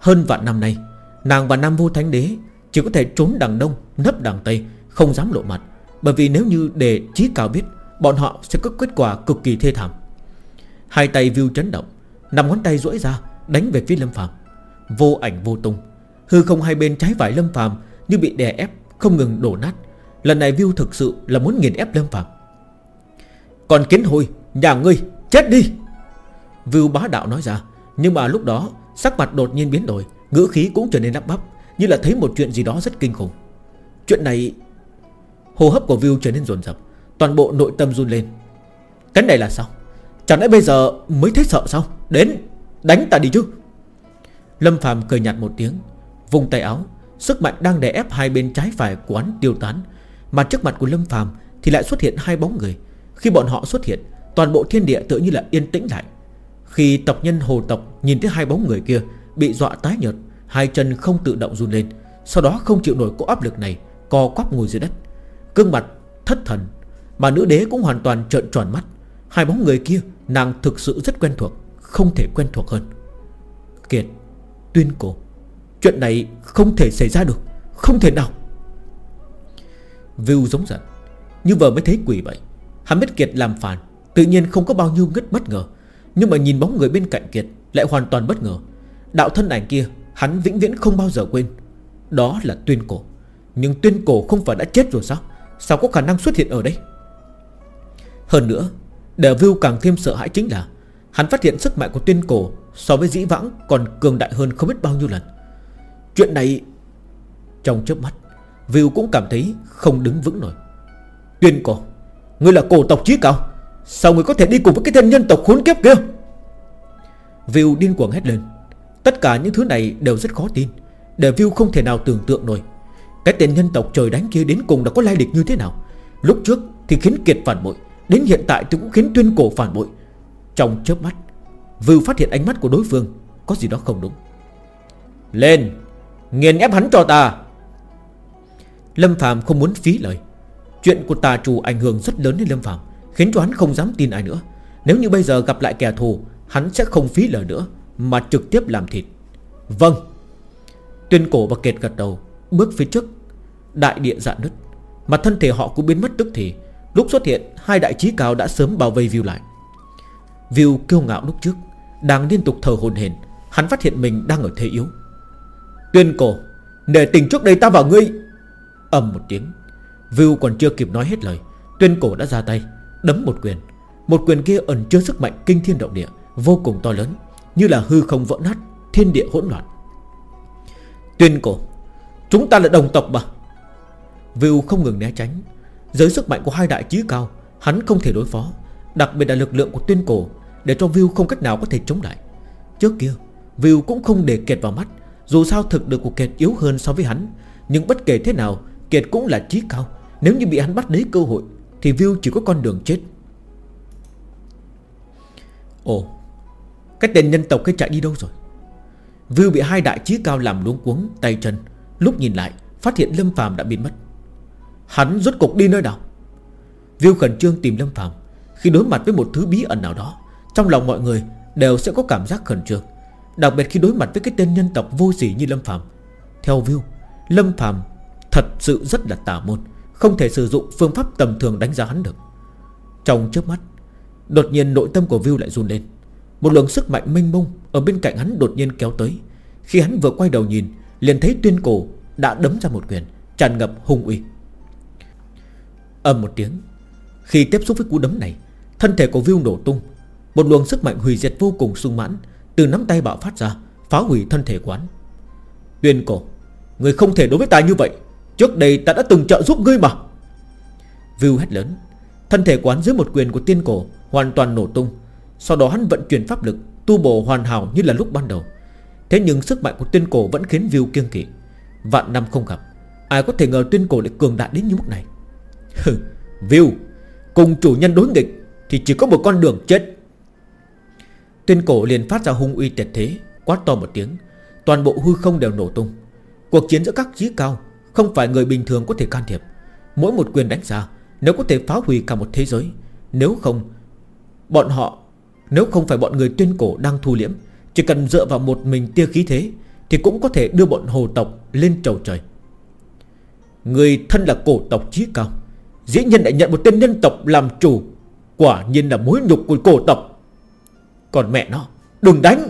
Hơn vạn năm nay, Nàng và Nam Vô Thánh Đế Chỉ có thể trốn đằng đông, Nấp đằng tây, Không dám lộ mặt. Bởi vì nếu như để trí cao biết, Bọn họ sẽ có kết quả cực kỳ thê thảm. Hai tay view chấn động Nằm ngón tay duỗi ra, Đánh về phía Lâm Phạm Vô ảnh vô tung. Hư không hai bên trái phải Lâm Phạm như bị đè ép, Không ngừng đổ nát. Lần này view thực sự là muốn nghiền ép Lâm Phạm Còn kiến hồi, Nhà ngươi, chết đi! View bá đạo nói ra. Nhưng mà lúc đó, sắc mặt đột nhiên biến đổi, Ngữ khí cũng trở nên lắp bắp, Như là thấy một chuyện gì đó rất kinh khủng. Chuyện này, hô hấp của View trở nên dồn dập, Toàn bộ nội tâm run lên. Cái này là sao? Chẳng lẽ bây giờ mới thấy sợ sao? Đến, đánh ta đi chứ. Lâm Phạm cười nhạt một tiếng Vùng tay áo Sức mạnh đang đè ép hai bên trái phải của hắn tiêu tán, Mà trước mặt của Lâm Phàm Thì lại xuất hiện hai bóng người. Khi bọn họ xuất hiện, Toàn bộ thiên địa tự như là yên tĩnh lại. Khi tộc nhân hồ tộc nhìn thấy hai bóng người kia Bị dọa tái nhợt, Hai chân không tự động run lên, Sau đó không chịu nổi cỗ áp lực này, Co quắp ngồi dưới đất. Cương mặt thất thần, Mà nữ đế cũng hoàn toàn trợn tròn mắt. Hai bóng người kia, nàng thực sự rất quen thuộc, Không thể quen thuộc hơn. Kiệt, Tuyên cổ. Chuyện này không thể xảy ra được, Không thể nào. View giống giận, Như vừa mới thấy quỷ vậy. Hắn biết Kiệt làm phản, Tự nhiên không có bao nhiêu ngất bất ngờ. Nhưng mà nhìn bóng người bên cạnh Kiệt, Lại hoàn toàn bất ngờ. Đạo thân ảnh kia, Hắn vĩnh viễn không bao giờ quên. Đó là tuyên cổ. Nhưng tuyên cổ không phải đã chết rồi sao? Sao có khả năng xuất hiện ở đây? Hơn nữa, Để View càng thêm sợ hãi chính là, Hắn phát hiện sức mạnh của tuyên cổ So với dĩ vãng còn cường đại hơn không biết bao nhiêu lần. Chuyện này Trong chớp mắt View cũng cảm thấy không đứng vững nổi. Tuyên cổ, Ngươi là cổ tộc trí cao, Sao ngươi có thể đi cùng với cái tên nhân tộc khốn kiếp kia? View điên cuồng hét lên. Tất cả những thứ này đều rất khó tin, Để View không thể nào tưởng tượng nổi. Cái tên nhân tộc trời đánh kia đến cùng đã có lai lịch như thế nào? Lúc trước thì khiến Kiệt phản bội, Đến hiện tại thì cũng khiến tuyên cổ phản bội. Trong chớp mắt Vưu phát hiện ánh mắt của đối phương Có gì đó không đúng. Lên! Nghiền ép hắn cho ta. Lâm Phạm không muốn phí lời. Chuyện của tà chủ ảnh hưởng rất lớn đến Lâm Phạm Khiến cho hắn không dám tin ai nữa. Nếu như bây giờ gặp lại kẻ thù, Hắn sẽ không phí lời nữa, Mà trực tiếp làm thịt. Vâng. Tuyên cổ và kệt gật đầu, Bước phía trước, Đại địa dạn nứt. Mà thân thể họ cũng biến mất tức thì. Lúc xuất hiện, Hai đại trí cao đã sớm bao vây view lại. View kiêu ngạo lúc trước, Đang liên tục thở hồn hển. Hắn phát hiện mình đang ở thế yếu. Tuyên cổ Để tình trước đây ta vào ngươi. Ầm một tiếng, Vưu còn chưa kịp nói hết lời, Tuyên cổ đã ra tay, Đấm một quyền. Một quyền kia ẩn chứa sức mạnh kinh thiên động địa, Vô cùng to lớn, Như là hư không vỡ nát, Thiên địa hỗn loạn. Tuyên cổ, Chúng ta là đồng tộc mà. Vưu không ngừng né tránh giới sức mạnh của hai đại chí cao, Hắn không thể đối phó, Đặc biệt là lực lượng của tuyên cổ, Để cho View không cách nào có thể chống lại. Trước kia View cũng không để kẹt vào mắt dù sao thực lực của Kiệt yếu hơn so với hắn, Nhưng bất kể thế nào, Kiệt cũng là trí cao. Nếu như bị hắn bắt lấy cơ hội, Thì View chỉ có con đường chết. Ồ, Cái tên nhân tộc cái chạy đi đâu rồi? View bị hai đại trí cao làm luống cuống, tay chân, Lúc nhìn lại, Phát hiện Lâm Phàm đã biến mất. Hắn rốt cục đi nơi nào? View khẩn trương tìm Lâm Phàm. Khi đối mặt với một thứ bí ẩn nào đó, Trong lòng mọi người đều sẽ có cảm giác khẩn trương. Đặc biệt khi đối mặt với cái tên nhân tộc vô sỉ như Lâm Phàm. Theo View Lâm Phàm thật sự rất là tà môn, Không thể sử dụng phương pháp tầm thường đánh giá hắn được. Trong chớp mắt, Đột nhiên nội tâm của View lại run lên. Một luồng sức mạnh mênh mông Ở bên cạnh hắn đột nhiên kéo tới. Khi hắn vừa quay đầu nhìn, liền thấy tuyên cổ đã đấm ra một quyền, Tràn ngập hung uy. Âm một tiếng, Khi tiếp xúc với cú đấm này, Thân thể của View nổ tung. Một luồng sức mạnh hủy diệt vô cùng sung mãn từ nắm tay bạo phát ra, Phá hủy thân thể quán. Tuyên cổ, Người không thể đối với ta như vậy. Trước đây ta đã từng trợ giúp ngươi mà. View hét lớn, Thân thể quán dưới một quyền của tiên cổ Hoàn toàn nổ tung. Sau đó hắn vận chuyển pháp lực, Tu bổ hoàn hảo như là lúc ban đầu. Thế nhưng sức mạnh của tiên cổ vẫn khiến View kiêng kỵ. Vạn năm không gặp, Ai có thể ngờ tuyên cổ lại cường đại đến như mức này? View, Cùng chủ nhân đối nghịch Thì chỉ có một con đường chết. Tuyên cổ liền phát ra hung uy tuyệt thế, Quát to một tiếng, Toàn bộ hư không đều nổ tung. Cuộc chiến giữa các chí cao Không phải người bình thường có thể can thiệp. Mỗi một quyền đánh ra, Nếu có thể phá hủy cả một thế giới, Nếu không, Bọn họ, Nếu không phải bọn người tuyên cổ đang thu liễm, Chỉ cần dựa vào một mình tia khí thế Thì cũng có thể đưa bọn hồ tộc lên trầu trời. Người thân là cổ tộc chí cao, Dĩ nhiên lại nhận một tên nhân tộc làm chủ, Quả nhiên là mối nhục của cổ tộc. Còn mẹ nó, Đừng đánh.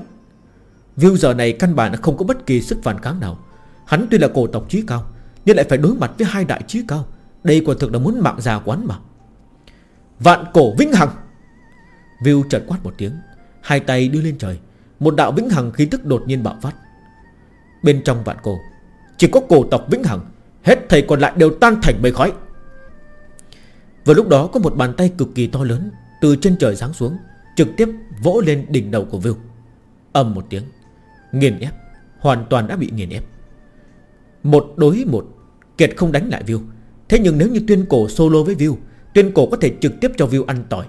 View giờ này căn bản không có bất kỳ sức phản kháng nào. Hắn tuy là cổ tộc trí cao, Nhưng lại phải đối mặt với hai đại trí cao. Đây quả thực là muốn mạng già quán mà. Vạn cổ vĩnh hằng! View chợt quát một tiếng, Hai tay đưa lên trời. Một đạo vĩnh hằng khí tức đột nhiên bạo phát. Bên trong vạn cổ, Chỉ có cổ tộc vĩnh hằng. Hết thầy còn lại đều tan thành mây khói. Vừa lúc đó có một bàn tay cực kỳ to lớn Từ trên trời giáng xuống. Trực tiếp vỗ lên đỉnh đầu của Vưu. Âm một tiếng, Nghiền ép, Hoàn toàn đã bị nghiền ép. Một đối một, Kiệt không đánh lại Vưu. Thế nhưng nếu như tuyên cổ solo với Vưu, Tuyên cổ có thể trực tiếp cho Vưu ăn tỏi.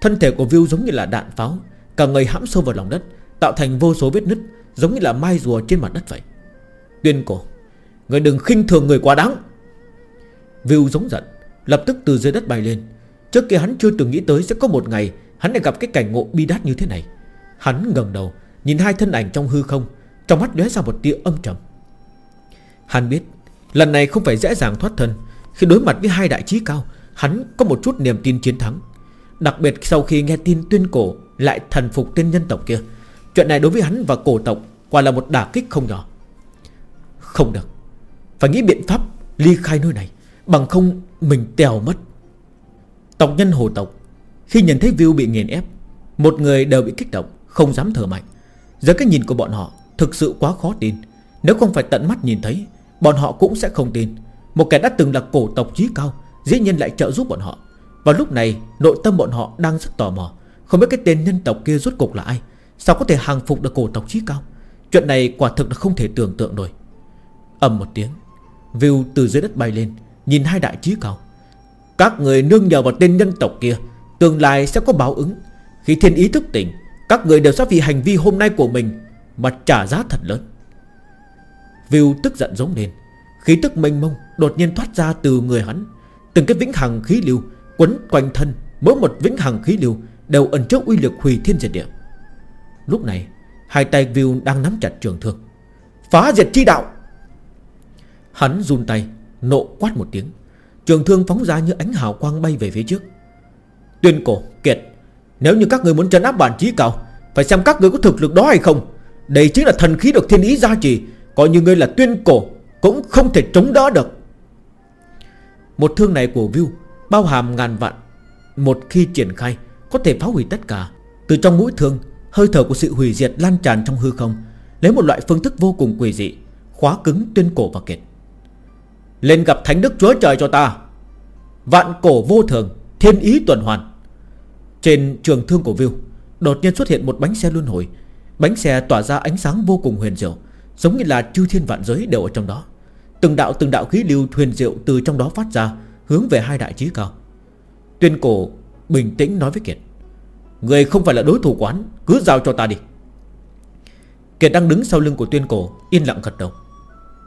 Thân thể của Vưu giống như là đạn pháo, Cả người hãm sâu vào lòng đất, Tạo thành vô số vết nứt, Giống như là mai rùa trên mặt đất vậy. Tuyên cổ, Người đừng khinh thường người quá đáng. Vưu giống giận, Lập tức từ dưới đất bay lên. Trước kia hắn chưa từng nghĩ tới sẽ có một ngày Hắn lại gặp cái cảnh ngộ bi đát như thế này. Hắn ngẩng đầu, Nhìn hai thân ảnh trong hư không, Trong mắt lóe ra một tia âm trầm. Hắn biết, Lần này không phải dễ dàng thoát thân. Khi đối mặt với hai đại trí cao, Hắn có một chút niềm tin chiến thắng. Đặc biệt sau khi nghe tin tuyên cổ Lại thần phục tên nhân tộc kia, Chuyện này đối với hắn và cổ tộc Quả là một đả kích không nhỏ. Không được. Phải nghĩ biện pháp ly khai nơi này, Bằng không mình tèo mất. Tộc nhân hồ tộc khi nhìn thấy view bị nghiền ép, Một người đều bị kích động, Không dám thở mạnh. Giờ cái nhìn của bọn họ Thực sự quá khó tin. Nếu không phải tận mắt nhìn thấy, Bọn họ cũng sẽ không tin. Một kẻ đã từng là cổ tộc trí cao, Dĩ nhiên lại trợ giúp bọn họ. Và lúc này, nội tâm bọn họ đang rất tò mò. Không biết cái tên nhân tộc kia rốt cục là ai? Sao có thể hàng phục được cổ tộc trí cao? Chuyện này quả thực là không thể tưởng tượng nổi. Ầm một tiếng, View từ dưới đất bay lên, Nhìn hai đại trí cao. Các người nương nhờ vào tên nhân tộc kia Tương lai sẽ có báo ứng. Khi thiên ý thức tỉnh, Các người đều sẽ vì hành vi hôm nay của mình Mà trả giá thật lớn. Viu tức giận giống lên. Khí tức mênh mông đột nhiên thoát ra từ người hắn. Từng cái vĩnh hằng khí lưu Quấn quanh thân, Mỗi một vĩnh hằng khí lưu Đều ẩn chứa uy lực hủy thiên diệt địa. Lúc này, Hai tay Viu đang nắm chặt trường thương. Phá diệt chi đạo! Hắn run tay, Nộ quát một tiếng. Trường thương phóng ra như ánh hào quang bay về phía trước. Tuyên cổ, kiệt. Nếu như các người muốn trấn áp bản chí cao, Phải xem các người có thực lực đó hay không. Đây chính là thần khí được thiên ý gia trì, Coi như người là tuyên cổ, Cũng không thể chống đỡ được. Một thương này của View Bao hàm ngàn vạn. Một khi triển khai, Có thể phá hủy tất cả. Từ trong mũi thương, Hơi thở của sự hủy diệt lan tràn trong hư không, Lấy một loại phương thức vô cùng quỷ dị, Khóa cứng tuyên cổ và kiệt. Lên gặp Thánh Đức Chúa Trời cho ta. Vạn cổ vô thường. Thiên ý tuần hoàn. Trên trường thương của Viu, Đột nhiên xuất hiện một bánh xe luân hồi. Bánh xe tỏa ra ánh sáng vô cùng huyền diệu, Giống như là chư thiên vạn giới đều ở trong đó. Từng đạo từng đạo khí lưu huyền diệu Từ trong đó phát ra, Hướng về hai đại trí cao. Tuyên cổ bình tĩnh nói với Kiệt, Người không phải là đối thủ quán, Cứ giao cho ta đi. Kiệt đang đứng sau lưng của tuyên cổ, Yên lặng gật đầu.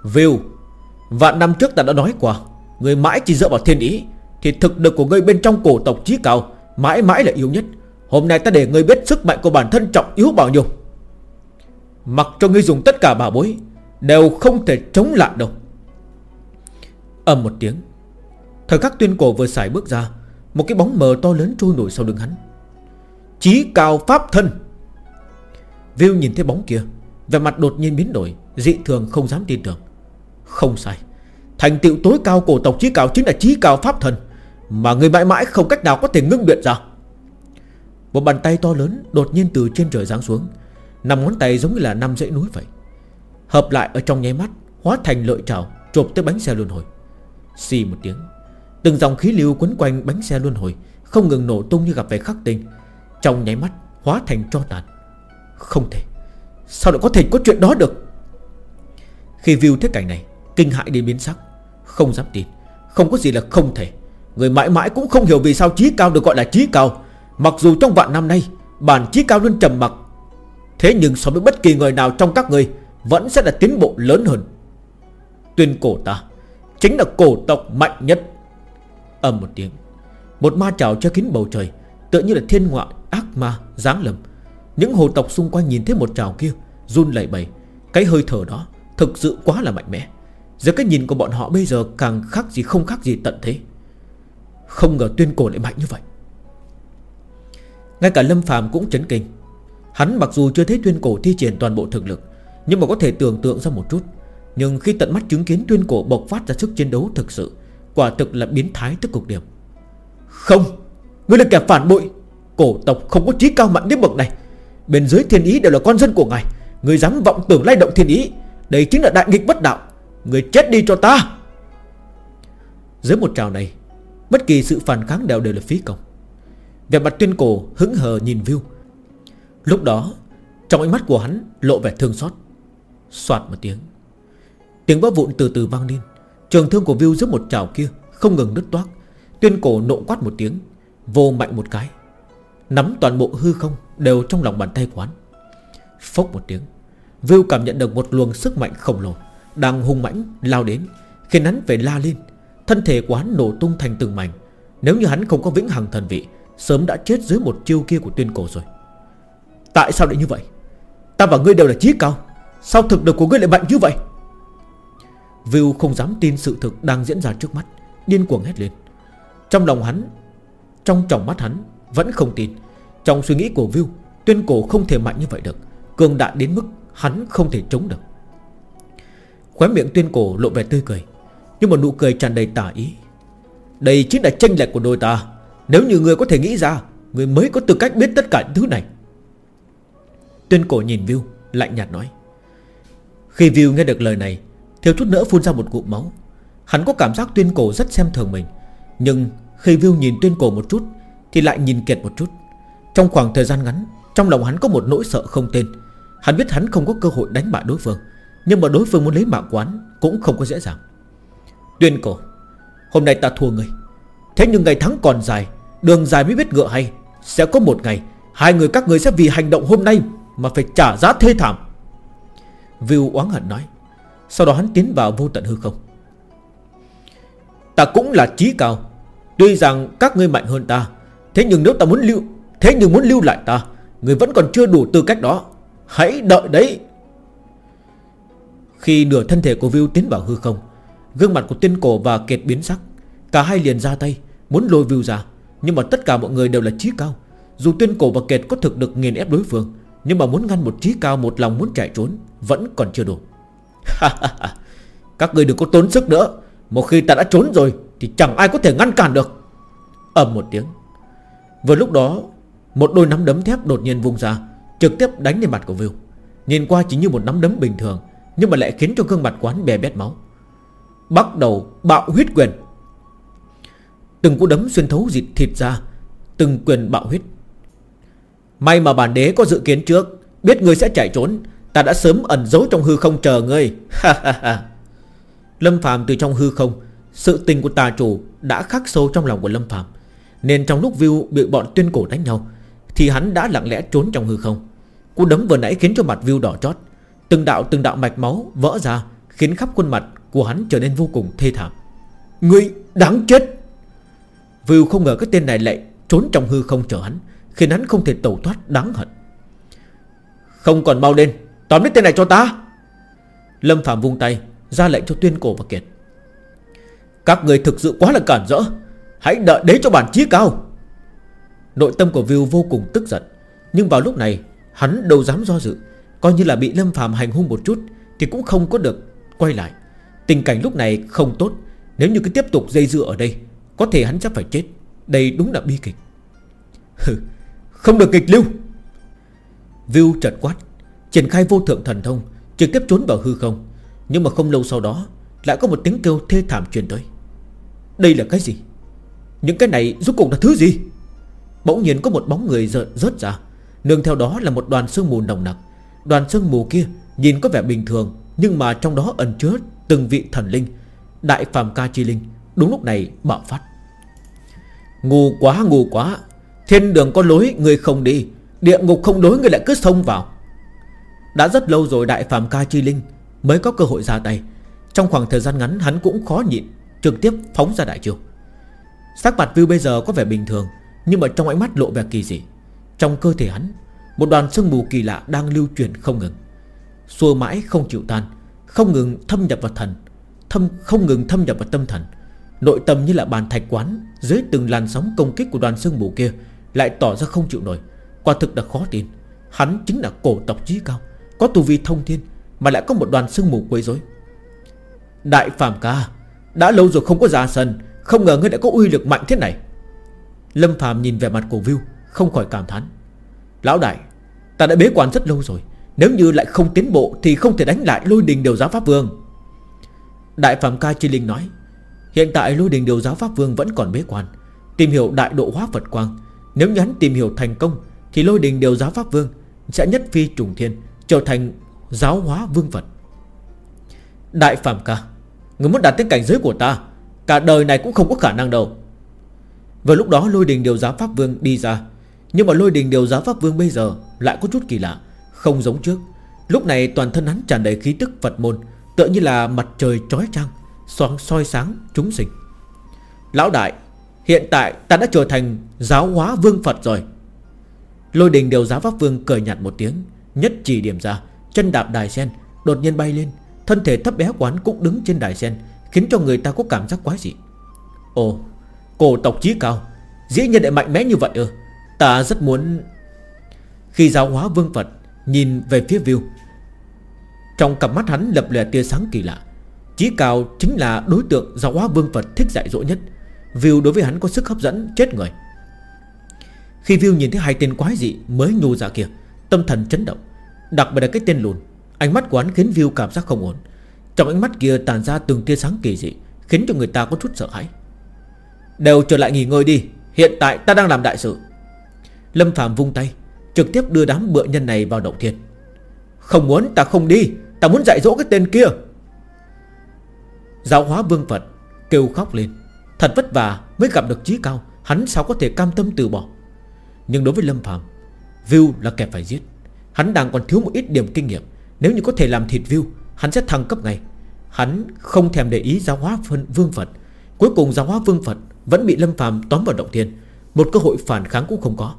Viu, Vạn năm trước ta đã nói qua, Người mãi chỉ dựa vào thiên ý thì thực lực của ngươi bên trong cổ tộc trí cao, Mãi mãi là yếu nhất. Hôm nay ta để ngươi biết sức mạnh của bản thân trọng yếu bao nhiêu. Mặc cho ngươi dùng tất cả bảo bối, Đều không thể chống lại đâu. Âm một tiếng, Thời khắc tuyên cổ vừa xài bước ra, Một cái bóng mờ to lớn trôi nổi sau lưng hắn. Chí cao pháp thân. Viu nhìn thấy bóng kia Về mặt đột nhiên biến đổi, Dị thường không dám tin tưởng. Không sai, Thành tựu tối cao cổ tộc trí cao chính là trí cao pháp thần mà người mãi mãi không cách nào có thể ngưng luyện ra. Một bàn tay to lớn đột nhiên từ trên trời giáng xuống. Năm ngón tay giống như là năm dãy núi vậy. Hợp lại ở trong nháy mắt, Hóa thành lợi trào, Chộp tới bánh xe luân hồi. Xì một tiếng, Từng dòng khí lưu quấn quanh bánh xe luân hồi, Không ngừng nổ tung như gặp phải khắc tinh. Trong nháy mắt, hóa thành cho tàn. Không thể. Sao lại có thể có chuyện đó được? Khi view thế cảnh này, Kinh hại đến biến sắc. Không dám tin. Không có gì là không thể. Người mãi mãi cũng không hiểu vì sao trí cao được gọi là trí cao. Mặc dù trong vạn năm nay, Bản trí cao luôn trầm mặc. Thế nhưng so với bất kỳ người nào trong các người, Vẫn sẽ là tiến bộ lớn hơn. Tuyên cổ ta, Chính là cổ tộc mạnh nhất. Âm một tiếng, Một ma trào che kín bầu trời, Tựa như là thiên ngoại ác ma giáng lầm Những hồ tộc xung quanh nhìn thấy một trào kia, Run lẩy bẩy. Cái hơi thở đó Thực sự quá là mạnh mẽ. Giờ cái nhìn của bọn họ bây giờ càng khác gì không khác gì tận thế. Không ngờ tuyên cổ lại mạnh như vậy. Ngay cả Lâm phàm cũng chấn kinh. Hắn mặc dù chưa thấy tuyên cổ thi triển toàn bộ thực lực, Nhưng mà có thể tưởng tượng ra một chút. Nhưng khi tận mắt chứng kiến tuyên cổ bộc phát ra sức chiến đấu thực sự, Quả thực là biến thái tức cục điểm. Không! Ngươi là kẻ phản bội! Cổ tộc không có trí cao mạnh đến bậc này. Bên dưới thiên ý đều là con dân của ngài. Người dám vọng tưởng lay động thiên ý. Đây chính là đại nghịch bất đạo. Người chết đi cho ta! Dưới một trào này Bất kỳ sự phản kháng đều đều là phí công. Về mặt tuyên cổ hứng hờ nhìn view Lúc đó, Trong ánh mắt của hắn lộ vẻ thương xót. Xoạt một tiếng. Tiếng vỡ vụn từ từ vang lên. Trường thương của view giữa một chảo kia Không ngừng đứt toát Tuyên cổ nộ quát một tiếng, Vô mạnh một cái. Nắm toàn bộ hư không Đều trong lòng bàn tay quán Phốc một tiếng View cảm nhận được một luồng sức mạnh khổng lồ Đang hung mãnh lao đến, Khiến hắn phải la lên. Thân thể của hắn nổ tung thành từng mảnh. Nếu như hắn không có vĩnh hằng thần vị, Sớm đã chết dưới một chiêu kia của tuyên cổ rồi. Tại sao lại như vậy? Ta và ngươi đều là trí cao. Sao thực lực của ngươi lại mạnh như vậy? View không dám tin sự thực đang diễn ra trước mắt, Điên cuồng hét lên. Trong lòng hắn, Trong tròng mắt hắn vẫn không tin. Trong suy nghĩ của View Tuyên cổ không thể mạnh như vậy được. Cường đại đến mức hắn không thể chống được. Khóe miệng tuyên cổ lộ vẻ tươi cười. Nhưng một nụ cười tràn đầy tả ý. Đây chính là tranh lệch của đôi ta. Nếu như người có thể nghĩ ra Người mới có tư cách biết tất cả những thứ này. Tuyên cổ nhìn View Lạnh nhạt nói. Khi View nghe được lời này, Thiếu chút nữa phun ra một cụm máu. Hắn có cảm giác tuyên cổ rất xem thường mình. Nhưng khi View nhìn tuyên cổ một chút, Thì lại nhìn kiệt một chút. Trong khoảng thời gian ngắn, Trong lòng hắn có một nỗi sợ không tên. Hắn biết hắn không có cơ hội đánh bại đối phương. Nhưng mà đối phương muốn lấy mạng quán Cũng không có dễ dàng. Tuyên cổ, Hôm nay ta thua ngươi. Thế nhưng ngày thắng còn dài, Đường dài mới biết ngựa hay. Sẽ có một ngày, Hai người các ngươi sẽ vì hành động hôm nay Mà phải trả giá thê thảm. Viu oán hận nói. Sau đó hắn tiến vào vô tận hư không. Ta cũng là trí cao. Tuy rằng các ngươi mạnh hơn ta, Thế nhưng nếu ta muốn lưu, Thế nhưng muốn lưu lại ta, Người vẫn còn chưa đủ tư cách đó. Hãy đợi đấy. Khi nửa thân thể của Viu tiến vào hư không Gương mặt của tiên cổ và kiệt biến sắc. Cả hai liền ra tay, Muốn lôi View ra. Nhưng mà tất cả mọi người đều là trí cao. Dù tiên cổ và kiệt có thực được nghiền ép đối phương, Nhưng mà muốn ngăn một trí cao một lòng muốn chạy trốn, Vẫn còn chưa đủ. Các người đừng có tốn sức nữa. Một khi ta đã trốn rồi, Thì chẳng ai có thể ngăn cản được. Ầm một tiếng. Vừa lúc đó, Một đôi nắm đấm thép đột nhiên vung ra, Trực tiếp đánh lên mặt của viu Nhìn qua chỉ như một nắm đấm bình thường, Nhưng mà lại khiến cho gương mặt quán bè bét máu. Bắt đầu bạo huyết quyền. Từng cú đấm xuyên thấu dịt thịt ra, Từng quyền bạo huyết. May mà bản đế có dự kiến trước, Biết ngươi sẽ chạy trốn, Ta đã sớm ẩn giấu trong hư không chờ ngươi. Lâm Phạm từ trong hư không, Sự tình của tà chủ Đã khắc sâu trong lòng của Lâm Phạm Nên trong lúc View bị bọn tuyên cổ đánh nhau, Thì hắn đã lặng lẽ trốn trong hư không. Cú đấm vừa nãy khiến cho mặt View đỏ chót, Từng đạo từng đạo mạch máu vỡ ra, Khiến khắp khuôn mặt của hắn trở nên vô cùng thê thảm. Ngươi đáng chết! Vưu không ngờ cái tên này lại Trốn trong hư không chờ hắn, Khiến hắn không thể tẩu thoát đáng hận. Không còn mau lên, Tóm lấy tên này cho ta! Lâm Phạm vung tay, ra lệnh cho tuyên cổ và kiệt. Các người thực sự quá là cản rỡ, Hãy đợi đế cho bản chí cao. Nội tâm của Vưu vô cùng tức giận, Nhưng vào lúc này, Hắn đâu dám do dự, Coi như là bị Lâm Phạm hành hung một chút Thì cũng không có được quay lại. Tình cảnh lúc này không tốt. Nếu như cứ tiếp tục dây dưa ở đây, Có thể hắn chắc phải chết. Đây đúng là bi kịch. Không được kịch lưu. View chật quát, Triển khai vô thượng thần thông, Trực tiếp trốn vào hư không. Nhưng mà không lâu sau đó, Lại có một tiếng kêu thê thảm truyền tới. Đây là cái gì? Những cái này rốt cuộc là thứ gì? Bỗng nhiên có một bóng người rợn, rớt ra. Nương theo đó là một đoàn sương mù nồng nặc. Đoàn sương mù kia nhìn có vẻ bình thường, Nhưng mà trong đó ẩn chứa từng vị thần linh, Đại phàm ca chi linh, Đúng lúc này bạo phát. Ngu quá ngu quá. Thiên đường có lối, người không đi. Địa ngục không đối người lại cứ xông vào. Đã rất lâu rồi đại phàm ca chi linh Mới có cơ hội ra tay. Trong khoảng thời gian ngắn, hắn cũng khó nhịn, Trực tiếp phóng ra đại chiêu. Sắc mặt view bây giờ có vẻ bình thường, Nhưng mà trong ánh mắt lộ vẻ kỳ dị. Trong cơ thể hắn, Một đoàn sương mù kỳ lạ đang lưu truyền không ngừng. Xua mãi không chịu tan. Không ngừng thâm nhập vào thần, thâm, Không ngừng thâm nhập vào tâm thần. Nội tâm như là bàn thạch quán, Dưới từng làn sóng công kích của đoàn sương mù kia, Lại tỏ ra không chịu nổi. Quả thực là khó tin, Hắn chính là cổ tộc trí cao, Có tu vi thông thiên Mà lại có một đoàn sương mù quấy rối. Đại phàm ca, Đã lâu rồi không có ra sân, Không ngờ ngươi đã có uy lực mạnh thế này. Lâm phàm nhìn vẻ mặt của View, Không khỏi cảm thán. Lão đại, Ta đã bế quan rất lâu rồi nếu như lại không tiến bộ Thì không thể đánh lại lôi đình đều giáo pháp vương. Đại Phạm ca chi linh nói, Hiện tại lôi đình điều giáo Pháp Vương vẫn còn bế quan, Tìm hiểu đại độ hóa Phật Quang. Nếu nhắn tìm hiểu thành công, Thì lôi đình điều giáo Pháp Vương Sẽ nhất phi trùng thiên, Trở thành giáo hóa vương Phật. Đại Phạm ca, Người muốn đạt tới cảnh giới của ta, Cả đời này cũng không có khả năng đâu. Vào lúc đó lôi đình điều giáo Pháp Vương đi ra, Nhưng mà lôi đình điều giáo Pháp Vương bây giờ Lại có chút kỳ lạ. Không giống trước. Lúc này toàn thân hắn tràn đầy khí tức Phật môn Tựa như là mặt trời trói trăng soi, soi sáng chúng sinh. Lão đại Hiện tại ta đã trở thành giáo hóa vương Phật rồi. Lôi đình đều giáo Pháp Vương cười nhạt một tiếng Nhất chỉ điểm ra Chân đạp đài sen Đột nhiên bay lên. Thân thể thấp bé quán cũng đứng trên đài sen Khiến cho người ta có cảm giác quái dị. Ồ Cổ tộc chí cao Dĩ nhiên lại mạnh mẽ như vậy ư? Ta rất muốn Khi giáo hóa vương Phật Nhìn về phía view Trong cặp mắt hắn lập lè tia sáng kỳ lạ. Chí cao chính là đối tượng giáo hóa vương Phật thích dạy dỗ nhất. View đối với hắn có sức hấp dẫn chết người. Khi View nhìn thấy hai tên quái dị mới nhô ra dạ kia, Tâm thần chấn động. Đặc biệt là cái tên lùn, Ánh mắt của hắn khiến View cảm giác không ổn. Trong ánh mắt kia tàn ra từng tia sáng kỳ dị, Khiến cho người ta có chút sợ hãi. Đều trở lại nghỉ ngơi đi, Hiện tại ta đang làm đại sự. Lâm Phạm vung tay Trực tiếp đưa đám bựa nhân này vào động thiên. Không muốn ta không đi, Ta muốn dạy dỗ cái tên kia. Giáo hóa vương Phật Kêu khóc lên. Thật vất vả mới gặp được trí cao, Hắn sao có thể cam tâm từ bỏ. Nhưng đối với Lâm Phạm View là kẻ phải giết. Hắn đang còn thiếu một ít điểm kinh nghiệm. Nếu như có thể làm thịt view, Hắn sẽ thăng cấp ngay. Hắn không thèm để ý giáo hóa vương Phật. Cuối cùng giáo hóa vương Phật Vẫn bị Lâm Phàm tóm vào động thiên. Một cơ hội phản kháng cũng không có.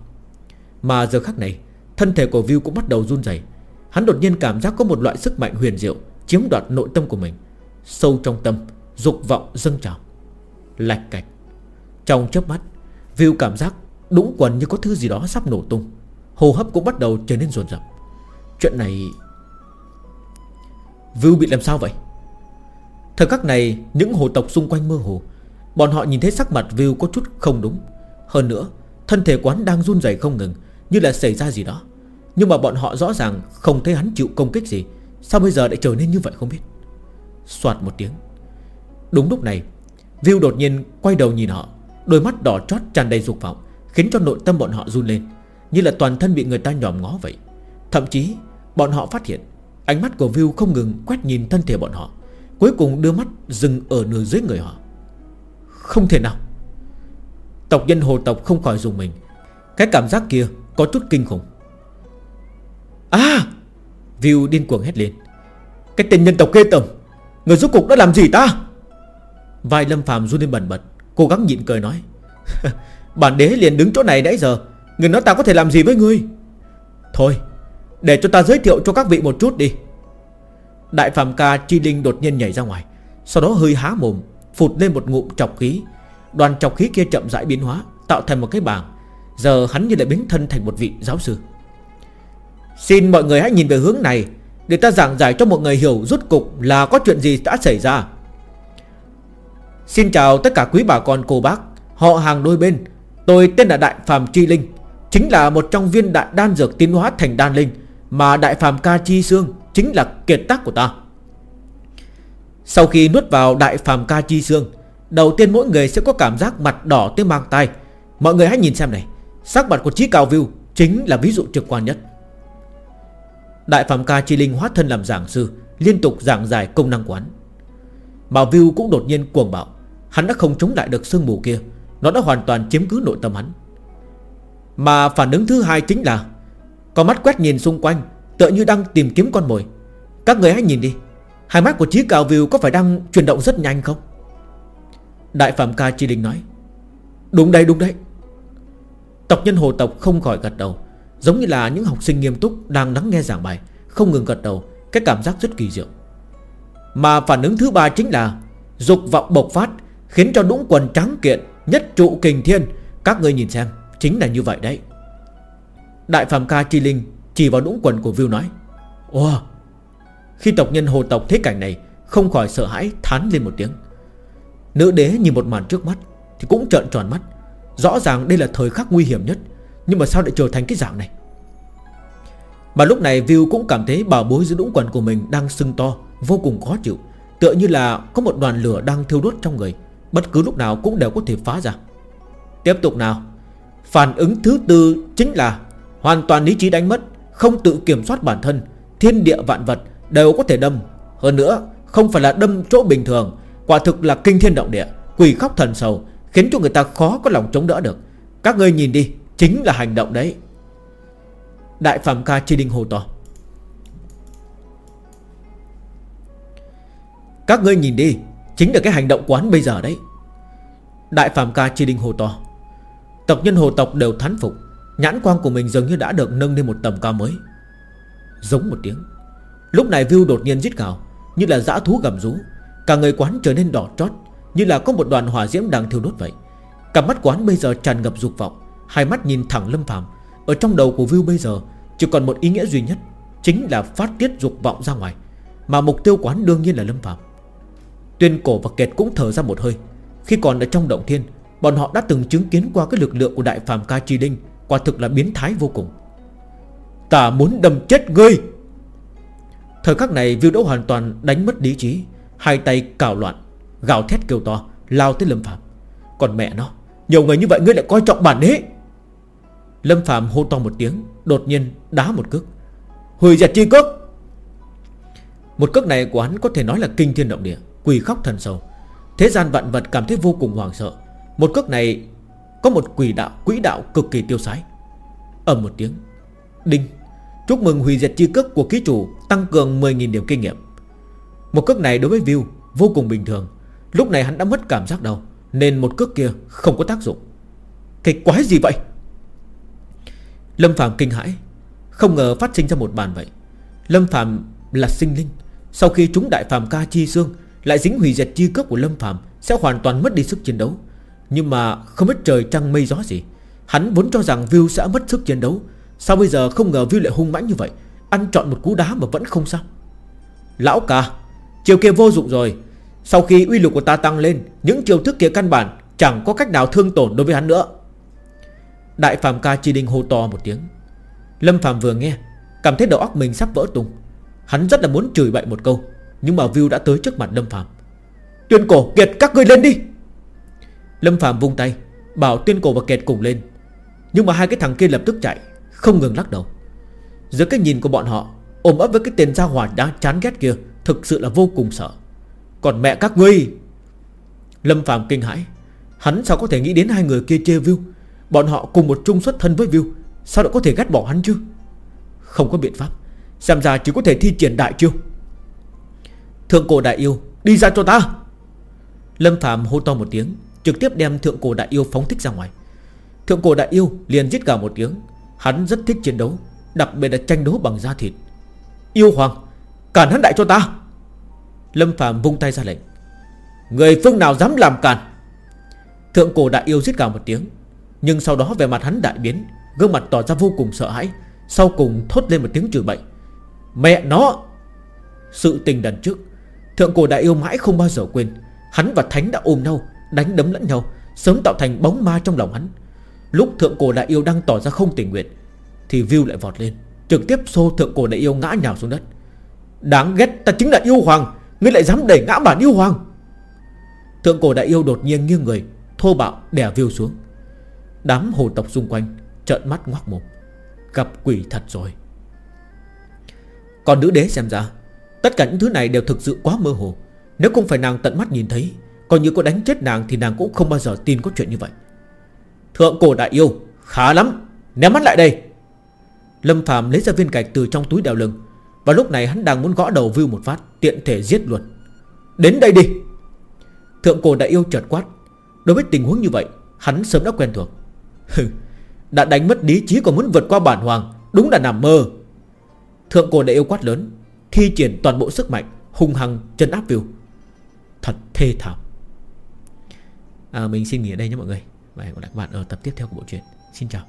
Mà giờ khắc này, Thân thể của View cũng bắt đầu run rẩy. Hắn đột nhiên cảm giác có một loại sức mạnh huyền diệu Chiếm đoạt nội tâm của mình. Sâu trong tâm, Dục vọng dâng trào. Lạch cạch. Trong chớp mắt View cảm giác đũng quần như có thứ gì đó sắp nổ tung. Hô hấp cũng bắt đầu trở nên rồn rập. Chuyện này Vưu bị làm sao vậy? Thời khắc này, Những hồ tộc xung quanh mơ hồ, Bọn họ nhìn thấy sắc mặt Vưu có chút không đúng. Hơn nữa, Thân thể quán đang run rẩy không ngừng. Như là xảy ra gì đó. Nhưng mà bọn họ rõ ràng không thấy hắn chịu công kích gì. Sao bây giờ lại trở nên như vậy không biết? Xoạt một tiếng. Đúng lúc này View đột nhiên quay đầu nhìn họ. Đôi mắt đỏ chót tràn đầy dục vọng, Khiến cho nội tâm bọn họ run lên, Như là toàn thân bị người ta nhòm ngó vậy. Thậm chí, bọn họ phát hiện, Ánh mắt của View không ngừng quét nhìn thân thể bọn họ, Cuối cùng đưa mắt dừng ở nửa dưới người họ. Không thể nào. Tộc nhân hồ tộc không khỏi dùng mình. Cái cảm giác kia có chút kinh khủng. À View điên cuồng hét lên. Cái tên nhân tộc ghê tầm Người rốt cục đã làm gì ta? Vai Lâm Phàm run lên bẩn bật, Cố gắng nhịn cười nói. Bản đế liền đứng chỗ này nãy giờ, Người nói ta có thể làm gì với ngươi? Thôi, Để cho ta giới thiệu cho các vị một chút đi. Đại phàm Ca Chi Linh đột nhiên nhảy ra ngoài, Sau đó hơi há mồm, Phụt lên một ngụm chọc khí. Đoàn chọc khí kia chậm rãi biến hóa, Tạo thành một cái bảng Giờ hắn như lại biến thân thành một vị giáo sư. Xin mọi người hãy nhìn về hướng này. Để ta giảng giải cho mọi người hiểu rốt cục là có chuyện gì đã xảy ra. Xin chào tất cả quý bà con, cô bác. Họ hàng đôi bên. Tôi tên là Đại Phạm Chi Linh, Chính là một trong viên đại đan dược tiến hóa thành đan linh, Mà Đại Phạm Ca Chi Sương Chính là kiệt tác của ta. Sau khi nuốt vào Đại Phạm Ca Chi Sương, Đầu tiên mỗi người sẽ có cảm giác mặt đỏ tới mang tay Mọi người hãy nhìn xem này. Sắc mặt của Chí Cao View Chính là ví dụ trực quan nhất. Đại Phạm Ca Chi Linh hóa thân làm giảng sư, Liên tục giảng giải công năng quán. Mà View cũng đột nhiên cuồng bạo, Hắn đã không chống lại được sương mù kia, Nó đã hoàn toàn chiếm cứ nội tâm hắn. Mà phản ứng thứ hai chính là, Có mắt quét nhìn xung quanh, Tựa như đang tìm kiếm con mồi. Các người hãy nhìn đi, Hai mắt của Chí Cao View có phải đang chuyển động rất nhanh không? Đại Phạm Ca Chi Linh nói, Đúng đây đúng đấy Tộc nhân hồ tộc không khỏi gật đầu, Giống như là những học sinh nghiêm túc Đang lắng nghe giảng bài, Không ngừng gật đầu, Cái cảm giác rất kỳ diệu. Mà phản ứng thứ ba chính là, Dục vọng bộc phát, Khiến cho đũng quần trắng kiện, Nhất trụ kình thiên. Các người nhìn xem, Chính là như vậy đấy. Đại phàm Ca Chi Linh Chỉ vào đũng quần của View nói, Ồ! Khi tộc nhân hồ tộc thấy cảnh này, Không khỏi sợ hãi, thán lên một tiếng. Nữ đế nhìn một màn trước mắt Thì cũng trợn tròn mắt Rõ ràng đây là thời khắc nguy hiểm nhất, Nhưng mà sao lại trở thành cái dạng này? Mà lúc này View cũng cảm thấy bảo bối giữa đũng quần của mình Đang sưng to, Vô cùng khó chịu. Tựa như là có một đoàn lửa đang thiêu đốt trong người, Bất cứ lúc nào cũng đều có thể phá ra. Tiếp tục nào, Phản ứng thứ tư chính là Hoàn toàn lý trí đánh mất, Không tự kiểm soát bản thân, Thiên địa vạn vật đều có thể đâm. Hơn nữa, không phải là đâm chỗ bình thường, Quả thực là kinh thiên động địa, Quỷ khóc thần sầu Khiến cho người ta khó có lòng chống đỡ được. Các ngươi nhìn đi, Chính là hành động đấy. Đại Phạm Ca Chi Đinh hồ to. Các ngươi nhìn đi, Chính là cái hành động quán bây giờ đấy. Đại Phạm Ca Chi Đinh hồ to. Tộc nhân hồ tộc đều thán phục. Nhãn quang của mình dường như đã được nâng lên một tầm cao mới. Giống một tiếng. Lúc này view đột nhiên giết gào, Như là dã thú gầm rú. Cả người quán trở nên đỏ trót như là có một đoàn hỏa diễm đang thiêu đốt vậy. Cả mắt quán bây giờ tràn ngập dục vọng, Hai mắt nhìn thẳng Lâm Phạm Ở trong đầu của view bây giờ, Chỉ còn một ý nghĩa duy nhất, Chính là phát tiết dục vọng ra ngoài. Mà mục tiêu quán đương nhiên là Lâm Phạm Tuyên cổ và kệt cũng thở ra một hơi. Khi còn ở trong động thiên, Bọn họ đã từng chứng kiến qua cái lực lượng của đại phàm ca chi đinh, Quả thực là biến thái vô cùng. Ta muốn đâm chết ngươi! Thời khắc này Viu đã hoàn toàn đánh mất lý trí, Hai tay cào loạn. Gào thét kêu to, Lao tới Lâm Phạm Còn mẹ nó, Nhiều người như vậy ngươi lại coi trọng bản đế Lâm Phạm hô to một tiếng, Đột nhiên đá một cước. Hủy diệt chi cước! Một cước này của hắn có thể nói là kinh thiên động địa, Quỳ khóc thần sầu. Thế gian vạn vật cảm thấy vô cùng hoàng sợ. Một cước này có một quỷ đạo, quỹ đạo cực kỳ tiêu sái. Ầm một tiếng, Đinh. Chúc mừng hủy diệt chi cước của ký chủ, Tăng cường 10.000 điểm kinh nghiệm. Một cước này đối với View vô cùng bình thường. Lúc này hắn đã mất cảm giác đâu Nên một cước kia không có tác dụng. Cái quái gì vậy? Lâm Phạm kinh hãi, Không ngờ phát sinh ra một bàn vậy. Lâm Phạm là sinh linh, Sau khi chúng đại phàm ca chi xương Lại dính hủy diệt chi cước của Lâm Phạm Sẽ hoàn toàn mất đi sức chiến đấu. Nhưng mà không biết trời trăng mây gió gì, Hắn vốn cho rằng View sẽ mất sức chiến đấu. Sao bây giờ không ngờ View lại hung mãnh như vậy, Ăn chọn một cú đá mà vẫn không sao? Lão ca, Chiều kia vô dụng rồi sau khi uy lực của ta tăng lên, Những chiêu thức kia căn bản Chẳng có cách nào thương tổn đối với hắn nữa. Đại phàm ca chi đinh hô to một tiếng. Lâm phàm vừa nghe, Cảm thấy đầu óc mình sắp vỡ tung Hắn rất là muốn chửi bậy một câu, Nhưng mà View đã tới trước mặt Lâm phàm. Tuyên cổ kiệt các ngươi lên đi! Lâm phàm vung tay, Bảo tuyên cổ và kiệt cùng lên. Nhưng mà hai cái thằng kia lập tức chạy, Không ngừng lắc đầu. Giữa cái nhìn của bọn họ, Ôm ấp với cái tên gia hỏa đã chán ghét kia, Thực sự là vô cùng sợ. Còn mẹ các ngươi. Lâm phàm kinh hãi. Hắn sao có thể nghĩ đến hai người kia chê view Bọn họ cùng một chung xuất thân với view Sao lại có thể ghét bỏ hắn chứ? Không có biện pháp. Xem ra chỉ có thể thi triển đại chiêu. Thượng cổ đại yêu, Đi ra cho ta. Lâm Phạm hô to một tiếng, Trực tiếp đem thượng cổ đại yêu phóng thích ra ngoài. Thượng cổ đại yêu liền giết cả một tiếng. Hắn rất thích chiến đấu, Đặc biệt là tranh đấu bằng da thịt. Yêu hoàng, Cản hắn đại cho ta. Lâm Phạm vung tay ra lệnh. Người phương nào dám làm cản Thượng cổ đại yêu giết cả một tiếng, Nhưng sau đó về mặt hắn đại biến, Gương mặt tỏ ra vô cùng sợ hãi, Sau cùng thốt lên một tiếng chửi bậy. Mẹ nó! Sự tình đần trước, Thượng cổ đại yêu mãi không bao giờ quên. Hắn và Thánh đã ôm nhau, Đánh đấm lẫn nhau, Sớm tạo thành bóng ma trong lòng hắn. Lúc thượng cổ đại yêu đang tỏ ra không tình nguyện, Thì view lại vọt lên, Trực tiếp xô thượng cổ đại yêu ngã nhào xuống đất. Đáng ghét ta chính là yêu hoàng! Ngươi lại dám đẩy ngã bản yêu hoàng. Thượng cổ đại yêu đột nhiên nghiêng người, Thô bạo đè viêu xuống. Đám hồ tộc xung quanh Trợn mắt ngoác mồm. Gặp quỷ thật rồi. Còn nữ đế xem ra, Tất cả những thứ này đều thực sự quá mơ hồ. Nếu không phải nàng tận mắt nhìn thấy Còn như có đánh chết nàng thì nàng cũng không bao giờ tin có chuyện như vậy. Thượng cổ đại yêu, Khá lắm, Ném mắt lại đây. Lâm Phạm lấy ra viên gạch từ trong túi đeo lưng Và lúc này hắn đang muốn gõ đầu view một phát. Tiện thể giết luôn. Đến đây đi. Thượng cổ đại yêu chợt quát. Đối với tình huống như vậy Hắn sớm đã quen thuộc. Đã đánh mất lý trí còn muốn vượt qua bản hoàng Đúng là nằm mơ. Thượng cổ đại yêu quát lớn Thi triển toàn bộ sức mạnh Hung hăng chân áp view. Thật thê thảm. À, Mình xin nghỉ ở đây nhé mọi người. Và hẹn gặp lại các bạn ở tập tiếp theo của bộ truyện. Xin chào.